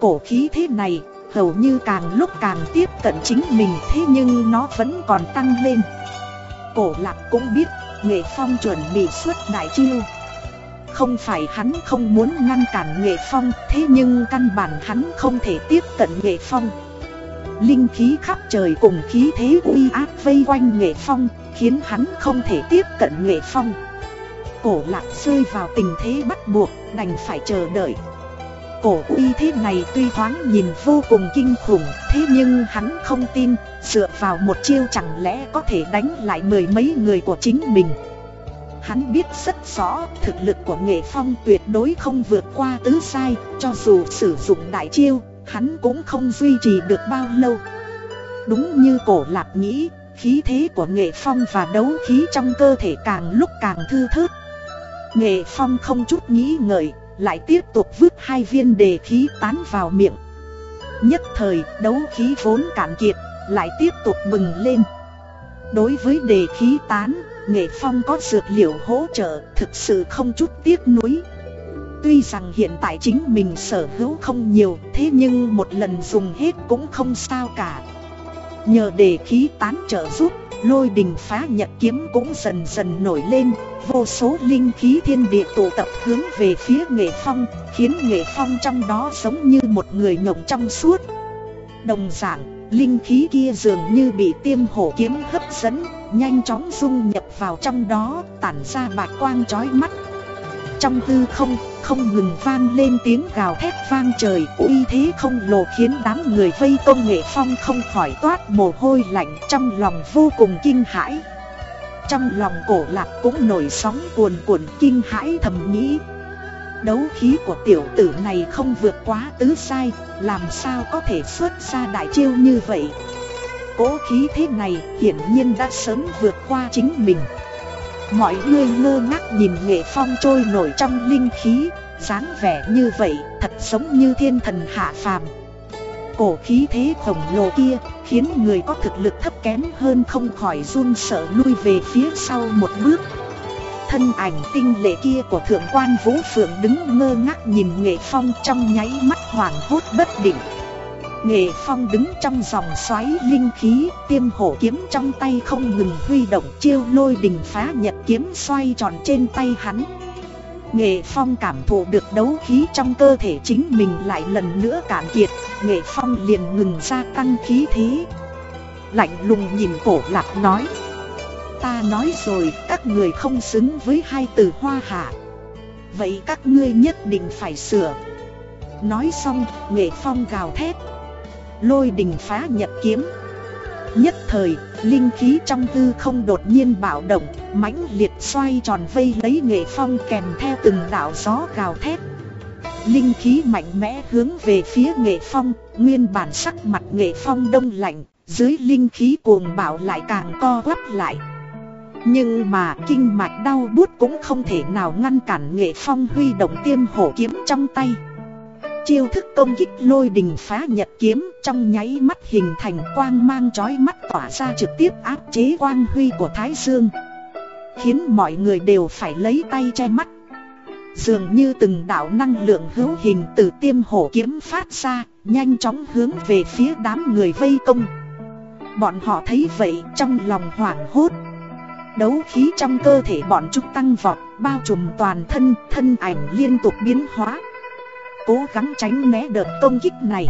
Cổ khí thế này, hầu như càng lúc càng tiếp cận chính mình, Thế nhưng nó vẫn còn tăng lên. Cổ lạp cũng biết, nghệ phong chuẩn bị xuất đại chiêu. Không phải hắn không muốn ngăn cản nghệ phong, Thế nhưng căn bản hắn không thể tiếp cận nghệ phong. Linh khí khắp trời cùng khí thế uy áp vây quanh nghệ phong Khiến hắn không thể tiếp cận nghệ phong. Cổ lạc rơi vào tình thế bắt buộc, đành phải chờ đợi. Cổ uy thế này tuy thoáng nhìn vô cùng kinh khủng, Thế nhưng hắn không tin, Dựa vào một chiêu chẳng lẽ có thể đánh lại mười mấy người của chính mình. Hắn biết rất rõ, thực lực của nghệ phong tuyệt đối không vượt qua tứ sai, Cho dù sử dụng đại chiêu, Hắn cũng không duy trì được bao lâu. Đúng như cổ lạc nghĩ Khí thế của nghệ phong và đấu khí trong cơ thể càng lúc càng thư thớt. Nghệ phong không chút nghĩ ngợi, Lại tiếp tục vứt hai viên đề khí tán vào miệng. Nhất thời, đấu khí vốn cạn kiệt, Lại tiếp tục bừng lên. Đối với đề khí tán, Nghệ phong có dược liệu hỗ trợ, Thực sự không chút tiếc nuối. Tuy rằng hiện tại chính mình sở hữu không nhiều, Thế nhưng một lần dùng hết cũng không sao cả. Nhờ đề khí tán trợ giúp Lôi đình phá nhật kiếm cũng dần dần nổi lên. Vô số linh khí thiên địa tụ tập hướng về phía nghệ phong Khiến nghệ phong trong đó giống như một người ngộng trong suốt. Đồng dạng, linh khí kia dường như bị tiêm hổ kiếm hấp dẫn Nhanh chóng dung nhập vào trong đó, tản ra bạch quang chói mắt trong tư không, không ngừng vang lên tiếng gào thét vang trời uy thế không lồ khiến đám người vây công nghệ phong không khỏi toát mồ hôi lạnh trong lòng vô cùng kinh hãi. Trong lòng cổ lạc cũng nổi sóng cuồn cuộn kinh hãi thầm nghĩ. Đấu khí của tiểu tử này không vượt quá tứ sai, làm sao có thể xuất ra đại chiêu như vậy. Cố khí thế này hiển nhiên đã sớm vượt qua chính mình. Mọi người ngơ ngác nhìn nghệ phong trôi nổi trong linh khí, dáng vẻ như vậy, thật giống như thiên thần hạ phàm. Cổ khí thế khổng lồ kia, khiến người có thực lực thấp kém hơn không khỏi run sợ lui về phía sau một bước. Thân ảnh tinh lệ kia của thượng quan Vũ Phượng đứng ngơ ngác nhìn nghệ phong trong nháy mắt hoảng hốt bất định. Nghệ Phong đứng trong dòng xoáy linh khí, tiêm hổ kiếm trong tay không ngừng huy động chiêu lôi đình phá nhật kiếm xoay tròn trên tay hắn. Nghệ Phong cảm thụ được đấu khí trong cơ thể chính mình lại lần nữa cạn kiệt, Nghệ Phong liền ngừng ra tăng khí thế. Lạnh lùng nhìn cổ lạc nói, ta nói rồi các người không xứng với hai từ hoa hạ. Vậy các ngươi nhất định phải sửa. Nói xong, Nghệ Phong gào thét, lôi đình phá nhật kiếm Nhất thời, linh khí trong tư không đột nhiên bạo động, mãnh liệt xoay tròn vây lấy nghệ phong kèm theo từng đạo gió gào thét. Linh khí mạnh mẽ hướng về phía nghệ phong, nguyên bản sắc mặt nghệ phong đông lạnh, dưới linh khí cuồng bạo lại càng co quắp lại. Nhưng mà kinh mạch đau bút cũng không thể nào ngăn cản nghệ phong huy động tiêm hổ kiếm trong tay. Chiêu thức công kích lôi đình phá nhật kiếm trong nháy mắt hình thành quang mang chói mắt tỏa ra trực tiếp áp chế quang huy của Thái Dương Khiến mọi người đều phải lấy tay che mắt Dường như từng đạo năng lượng hữu hình từ tiêm hổ kiếm phát ra, nhanh chóng hướng về phía đám người vây công. Bọn họ thấy vậy trong lòng hoảng hốt. Đấu khí trong cơ thể bọn chúng tăng vọt, bao trùm toàn thân, thân ảnh liên tục biến hóa. Cố gắng tránh né đợt công kích này.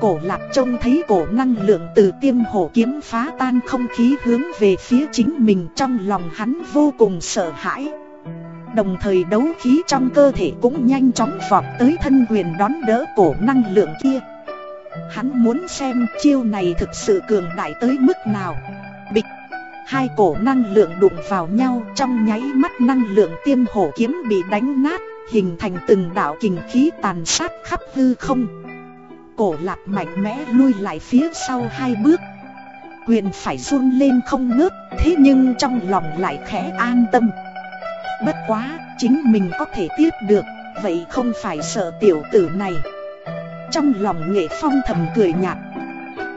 Cổ lạc trông thấy cổ năng lượng từ tiêm hổ kiếm phá tan không khí hướng về phía chính mình trong lòng hắn vô cùng sợ hãi. Đồng thời đấu khí trong cơ thể cũng nhanh chóng vọt tới thân quyền đón đỡ cổ năng lượng kia Hắn muốn xem chiêu này thực sự cường đại tới mức nào Bịch Hai cổ năng lượng đụng vào nhau, trong nháy mắt năng lượng tiêm hổ kiếm bị đánh nát Hình thành từng đạo kình khí tàn sát khắp hư không Cổ lạc mạnh mẽ lui lại phía sau hai bước Quyền phải run lên không ngớt Thế nhưng trong lòng lại khẽ an tâm Bất quá, chính mình có thể tiếp được, vậy không phải sợ tiểu tử này. Trong lòng nghệ phong thầm cười nhạt.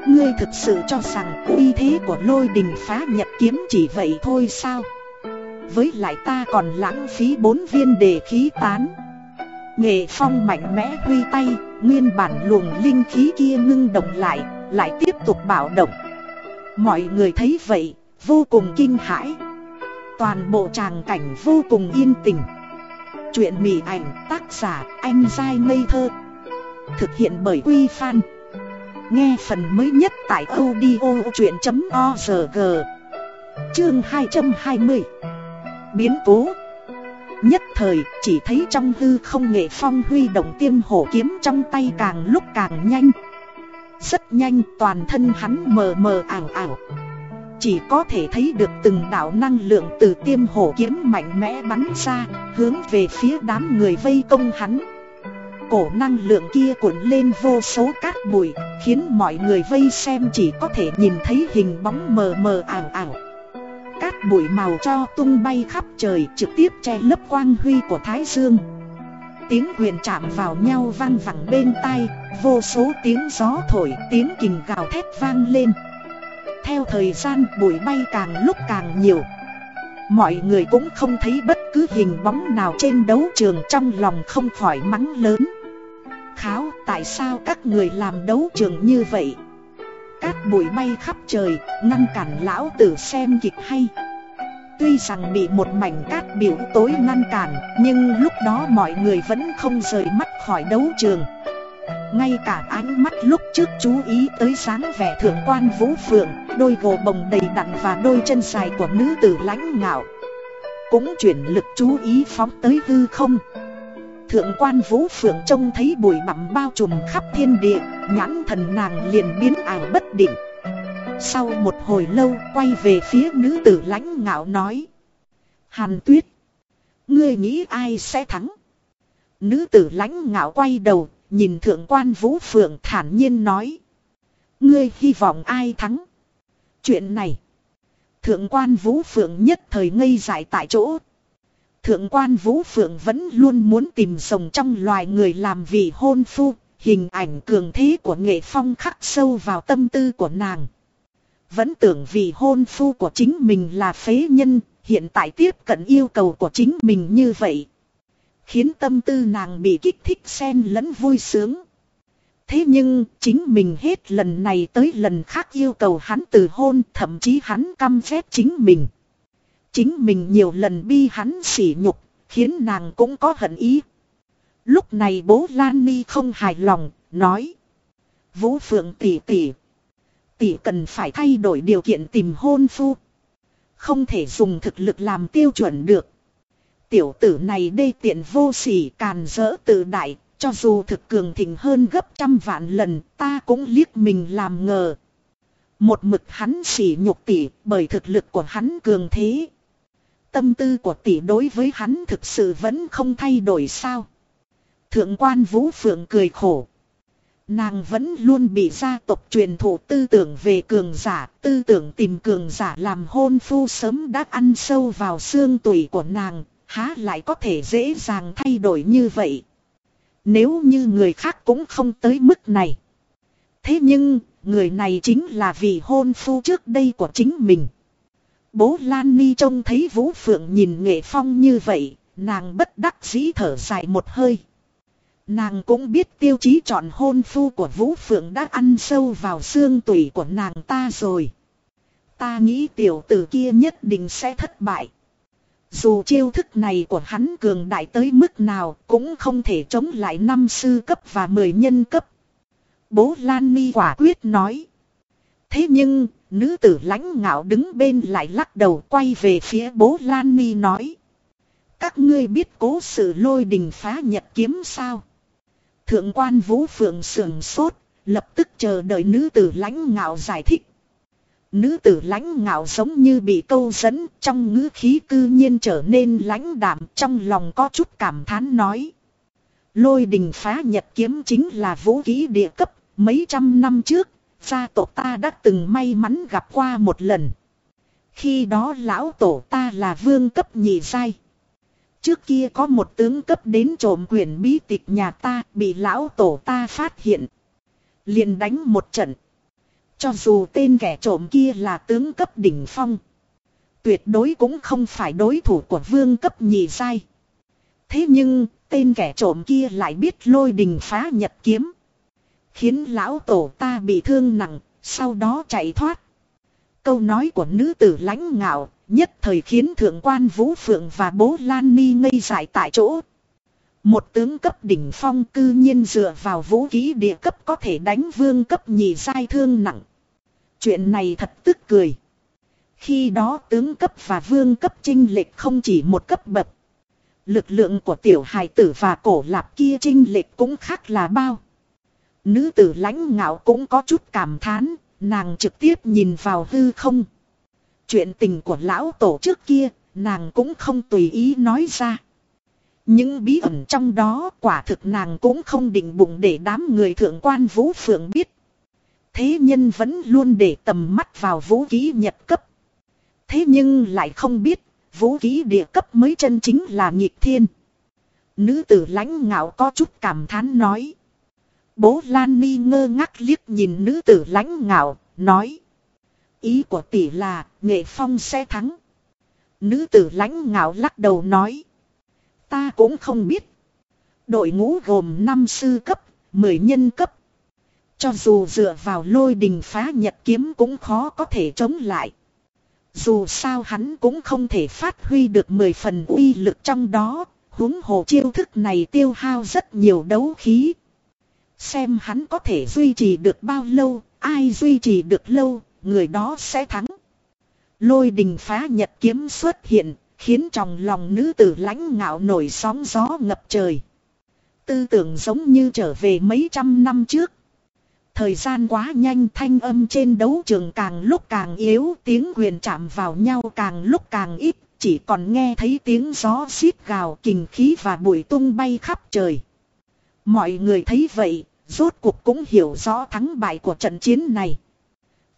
Ngươi thực sự cho rằng uy thế của lôi đình phá nhật kiếm chỉ vậy thôi sao? Với lại ta còn lãng phí bốn viên đề khí tán. Nghệ phong mạnh mẽ huy tay, nguyên bản luồng linh khí kia ngưng động lại, lại tiếp tục bảo động. Mọi người thấy vậy, vô cùng kinh hãi. Toàn bộ tràng cảnh vô cùng yên tĩnh Chuyện mỉ ảnh tác giả anh dai ngây thơ Thực hiện bởi Quy Phan Nghe phần mới nhất tại audio chuyện.org Chương 220 Biến cố Nhất thời chỉ thấy trong hư không nghệ phong huy động tiêm hổ kiếm trong tay càng lúc càng nhanh Rất nhanh toàn thân hắn mờ mờ ảo ảo chỉ có thể thấy được từng đạo năng lượng từ tiêm hổ kiếm mạnh mẽ bắn ra, hướng về phía đám người vây công hắn. Cổ năng lượng kia cuộn lên vô số cát bụi, khiến mọi người vây xem chỉ có thể nhìn thấy hình bóng mờ mờ ảo ảo. Bụi màu cho tung bay khắp trời trực tiếp che lấp quang huy của Thái Dương. Tiếng huyền chạm vào nhau vang vẳng bên tai, vô số tiếng gió thổi, tiếng kình gào thét vang lên. Theo thời gian bụi bay càng lúc càng nhiều Mọi người cũng không thấy bất cứ hình bóng nào trên đấu trường trong lòng không khỏi mắng lớn Kháo tại sao các người làm đấu trường như vậy Cát bụi bay khắp trời ngăn cản lão tử xem kịch hay Tuy rằng bị một mảnh cát biểu tối ngăn cản, Nhưng lúc đó mọi người vẫn không rời mắt khỏi đấu trường. Ngay cả ánh mắt lúc trước chú ý tới sáng vẻ thượng quan vũ phượng, Đôi gồ bồng đầy đặn và đôi chân dài của nữ tử lãnh ngạo, Cũng chuyển lực chú ý phóng tới hư không. Thượng quan vũ phượng trông thấy bụi bặm bao trùm khắp thiên địa, Nhãn thần nàng liền biến ảo bất định. Sau một hồi lâu quay về phía nữ tử lãnh ngạo nói Hàn tuyết, Ngươi nghĩ ai sẽ thắng Nữ tử lãnh ngạo quay đầu, nhìn thượng quan vũ phượng thản nhiên nói. Ngươi hy vọng ai thắng? Chuyện này. Thượng quan vũ phượng nhất thời ngây dại tại chỗ. Thượng quan vũ phượng vẫn luôn muốn tìm rồng trong loài người làm vị hôn phu. Hình ảnh cường thế của nghệ phong khắc sâu vào tâm tư của nàng. Vẫn tưởng vì hôn phu của chính mình là phế nhân, hiện tại tiếp cận yêu cầu của chính mình như vậy. Khiến tâm tư nàng bị kích thích xen lẫn vui sướng. Thế nhưng chính mình hết lần này tới lần khác yêu cầu hắn từ hôn thậm chí hắn căm phép chính mình. Chính mình nhiều lần bi hắn sỉ nhục, khiến nàng cũng có hận ý. Lúc này bố Lan Ni không hài lòng, nói. Vũ Phượng tỷ tỷ. Tỷ cần phải thay đổi điều kiện tìm hôn phu. Không thể dùng thực lực làm tiêu chuẩn được. Tiểu tử này đê tiện vô sỉ càn rỡ tự đại, cho dù thực cường thịnh hơn gấp trăm vạn lần ta cũng liếc mình làm ngờ. Một mực hắn sỉ nhục tỷ bởi thực lực của hắn cường thế. Tâm tư của tỷ đối với hắn thực sự vẫn không thay đổi sao. Thượng quan Vũ Phượng cười khổ. Nàng vẫn luôn bị gia tộc truyền thụ tư tưởng về cường giả, tư tưởng tìm cường giả làm hôn phu sớm đã ăn sâu vào xương tủy của nàng, há lại có thể dễ dàng thay đổi như vậy. Nếu như người khác cũng không tới mức này. Thế nhưng, người này chính là vị hôn phu trước đây của chính mình. Bố Lan Ni trông thấy Vũ Phượng nhìn Nghệ Phong như vậy, nàng bất đắc dĩ thở dài một hơi. Nàng cũng biết tiêu chí chọn hôn phu của Vũ Phượng đã ăn sâu vào xương tủy của nàng ta rồi. Ta nghĩ tiểu tử kia nhất định sẽ thất bại. Dù chiêu thức này của hắn cường đại tới mức nào cũng không thể chống lại năm sư cấp và mười nhân cấp. Bố Lan Ni quả quyết nói. Thế nhưng, nữ tử lãnh ngạo đứng bên lại lắc đầu quay về phía bố Lan Ni nói. Các ngươi biết cố sự lôi đình phá nhật kiếm sao? Thượng quan vũ phượng sườn sốt, lập tức chờ đợi nữ tử lãnh ngạo giải thích. Nữ tử lãnh ngạo giống như bị câu dẫn, trong ngữ khí cư nhiên trở nên lãnh đạm, trong lòng có chút cảm thán nói. Lôi đình phá nhật kiếm chính là vũ khí địa cấp, mấy trăm năm trước, gia tộc ta đã từng may mắn gặp qua một lần. Khi đó lão tổ ta là vương cấp nhị sai. Trước kia có một tướng cấp đến trộm quyền bí tịch nhà ta bị lão tổ ta phát hiện. liền đánh một trận. Cho dù tên kẻ trộm kia là tướng cấp đỉnh phong. Tuyệt đối cũng không phải đối thủ của vương cấp nhị sai. Thế nhưng tên kẻ trộm kia lại biết lôi đình phá nhật kiếm. Khiến lão tổ ta bị thương nặng, sau đó chạy thoát. Câu nói của nữ tử lãnh ngạo, nhất thời khiến thượng quan Vũ Phượng và bố Lan Ni ngây dại tại chỗ. Một tướng cấp đỉnh phong cư nhiên dựa vào vũ khí địa cấp có thể đánh vương cấp nhị sai thương nặng. Chuyện này thật tức cười. Khi đó tướng cấp và vương cấp trinh lệch không chỉ một cấp bậc. Lực lượng của tiểu hài tử và cổ lạp kia trinh lệch cũng khác là bao. Nữ tử lãnh ngạo cũng có chút cảm thán, nàng trực tiếp nhìn vào hư không. Chuyện tình của lão tổ trước kia, nàng cũng không tùy ý nói ra. Những bí ẩn trong đó quả thực nàng cũng không định bụng để đám người thượng quan vũ phượng biết. Thế nhân vẫn luôn để tầm mắt vào vũ khí nhật cấp. Thế nhưng lại không biết, vũ khí địa cấp mới chân chính là nhịp thiên. Nữ tử lãnh ngạo có chút cảm thán nói. Bố Lan Ni ngơ ngác liếc nhìn nữ tử lãnh ngạo, nói. Ý của tỷ là, nghệ phong sẽ thắng. Nữ tử lãnh ngạo lắc đầu nói. Ta cũng không biết. Đội ngũ gồm 5 sư cấp, 10 nhân cấp. Cho dù dựa vào lôi đình phá nhật kiếm cũng khó có thể chống lại. Dù sao hắn cũng không thể phát huy được 10 phần uy lực trong đó, huống hồ chiêu thức này tiêu hao rất nhiều đấu khí. Xem hắn có thể duy trì được bao lâu, ai duy trì được lâu, người đó sẽ thắng. Lôi đình phá nhật kiếm xuất hiện, khiến trong lòng nữ tử lãnh ngạo nổi sóng gió ngập trời. Tư tưởng giống như trở về mấy trăm năm trước. Thời gian quá nhanh thanh âm trên đấu trường càng lúc càng yếu tiếng quyền chạm vào nhau càng lúc càng ít chỉ còn nghe thấy tiếng gió xít gào kình khí và bụi tung bay khắp trời. Mọi người thấy vậy, rốt cuộc cũng hiểu rõ thắng bại của trận chiến này.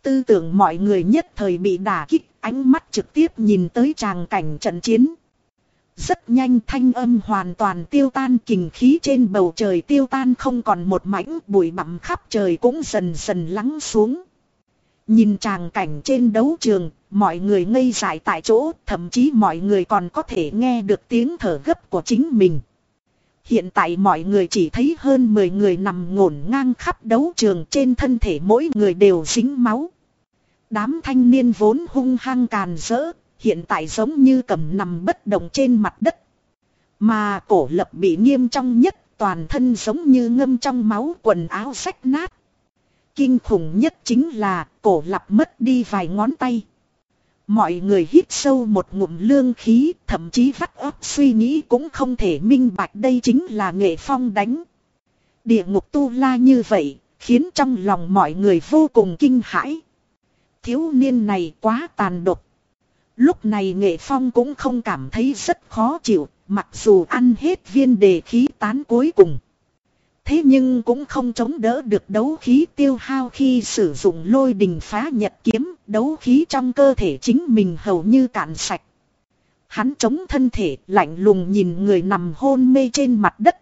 Tư tưởng mọi người nhất thời bị đả kích, ánh mắt trực tiếp nhìn tới tràng cảnh trận chiến. Rất nhanh thanh âm hoàn toàn tiêu tan kình khí trên bầu trời tiêu tan không còn một mảnh bụi bặm khắp trời cũng dần dần lắng xuống. Nhìn tràng cảnh trên đấu trường, mọi người ngây dại tại chỗ, thậm chí mọi người còn có thể nghe được tiếng thở gấp của chính mình. Hiện tại mọi người chỉ thấy hơn 10 người nằm ngổn ngang khắp đấu trường trên thân thể mỗi người đều dính máu. Đám thanh niên vốn hung hăng càn rỡ, hiện tại giống như cầm nằm bất động trên mặt đất. Mà cổ lập bị nghiêm trong nhất, toàn thân giống như ngâm trong máu quần áo rách nát. Kinh khủng nhất chính là cổ lập mất đi vài ngón tay. Mọi người hít sâu một ngụm lương khí, thậm chí vắt óc suy nghĩ cũng không thể minh bạch đây chính là nghệ phong đánh. Địa ngục tu la như vậy, khiến trong lòng mọi người vô cùng kinh hãi. Thiếu niên này quá tàn độc. Lúc này nghệ phong cũng không cảm thấy rất khó chịu, mặc dù ăn hết viên đề khí tán cuối cùng. Thế nhưng cũng không chống đỡ được đấu khí tiêu hao khi sử dụng lôi đình phá nhật kiếm, đấu khí trong cơ thể chính mình hầu như cạn sạch. Hắn chống thân thể lạnh lùng nhìn người nằm hôn mê trên mặt đất.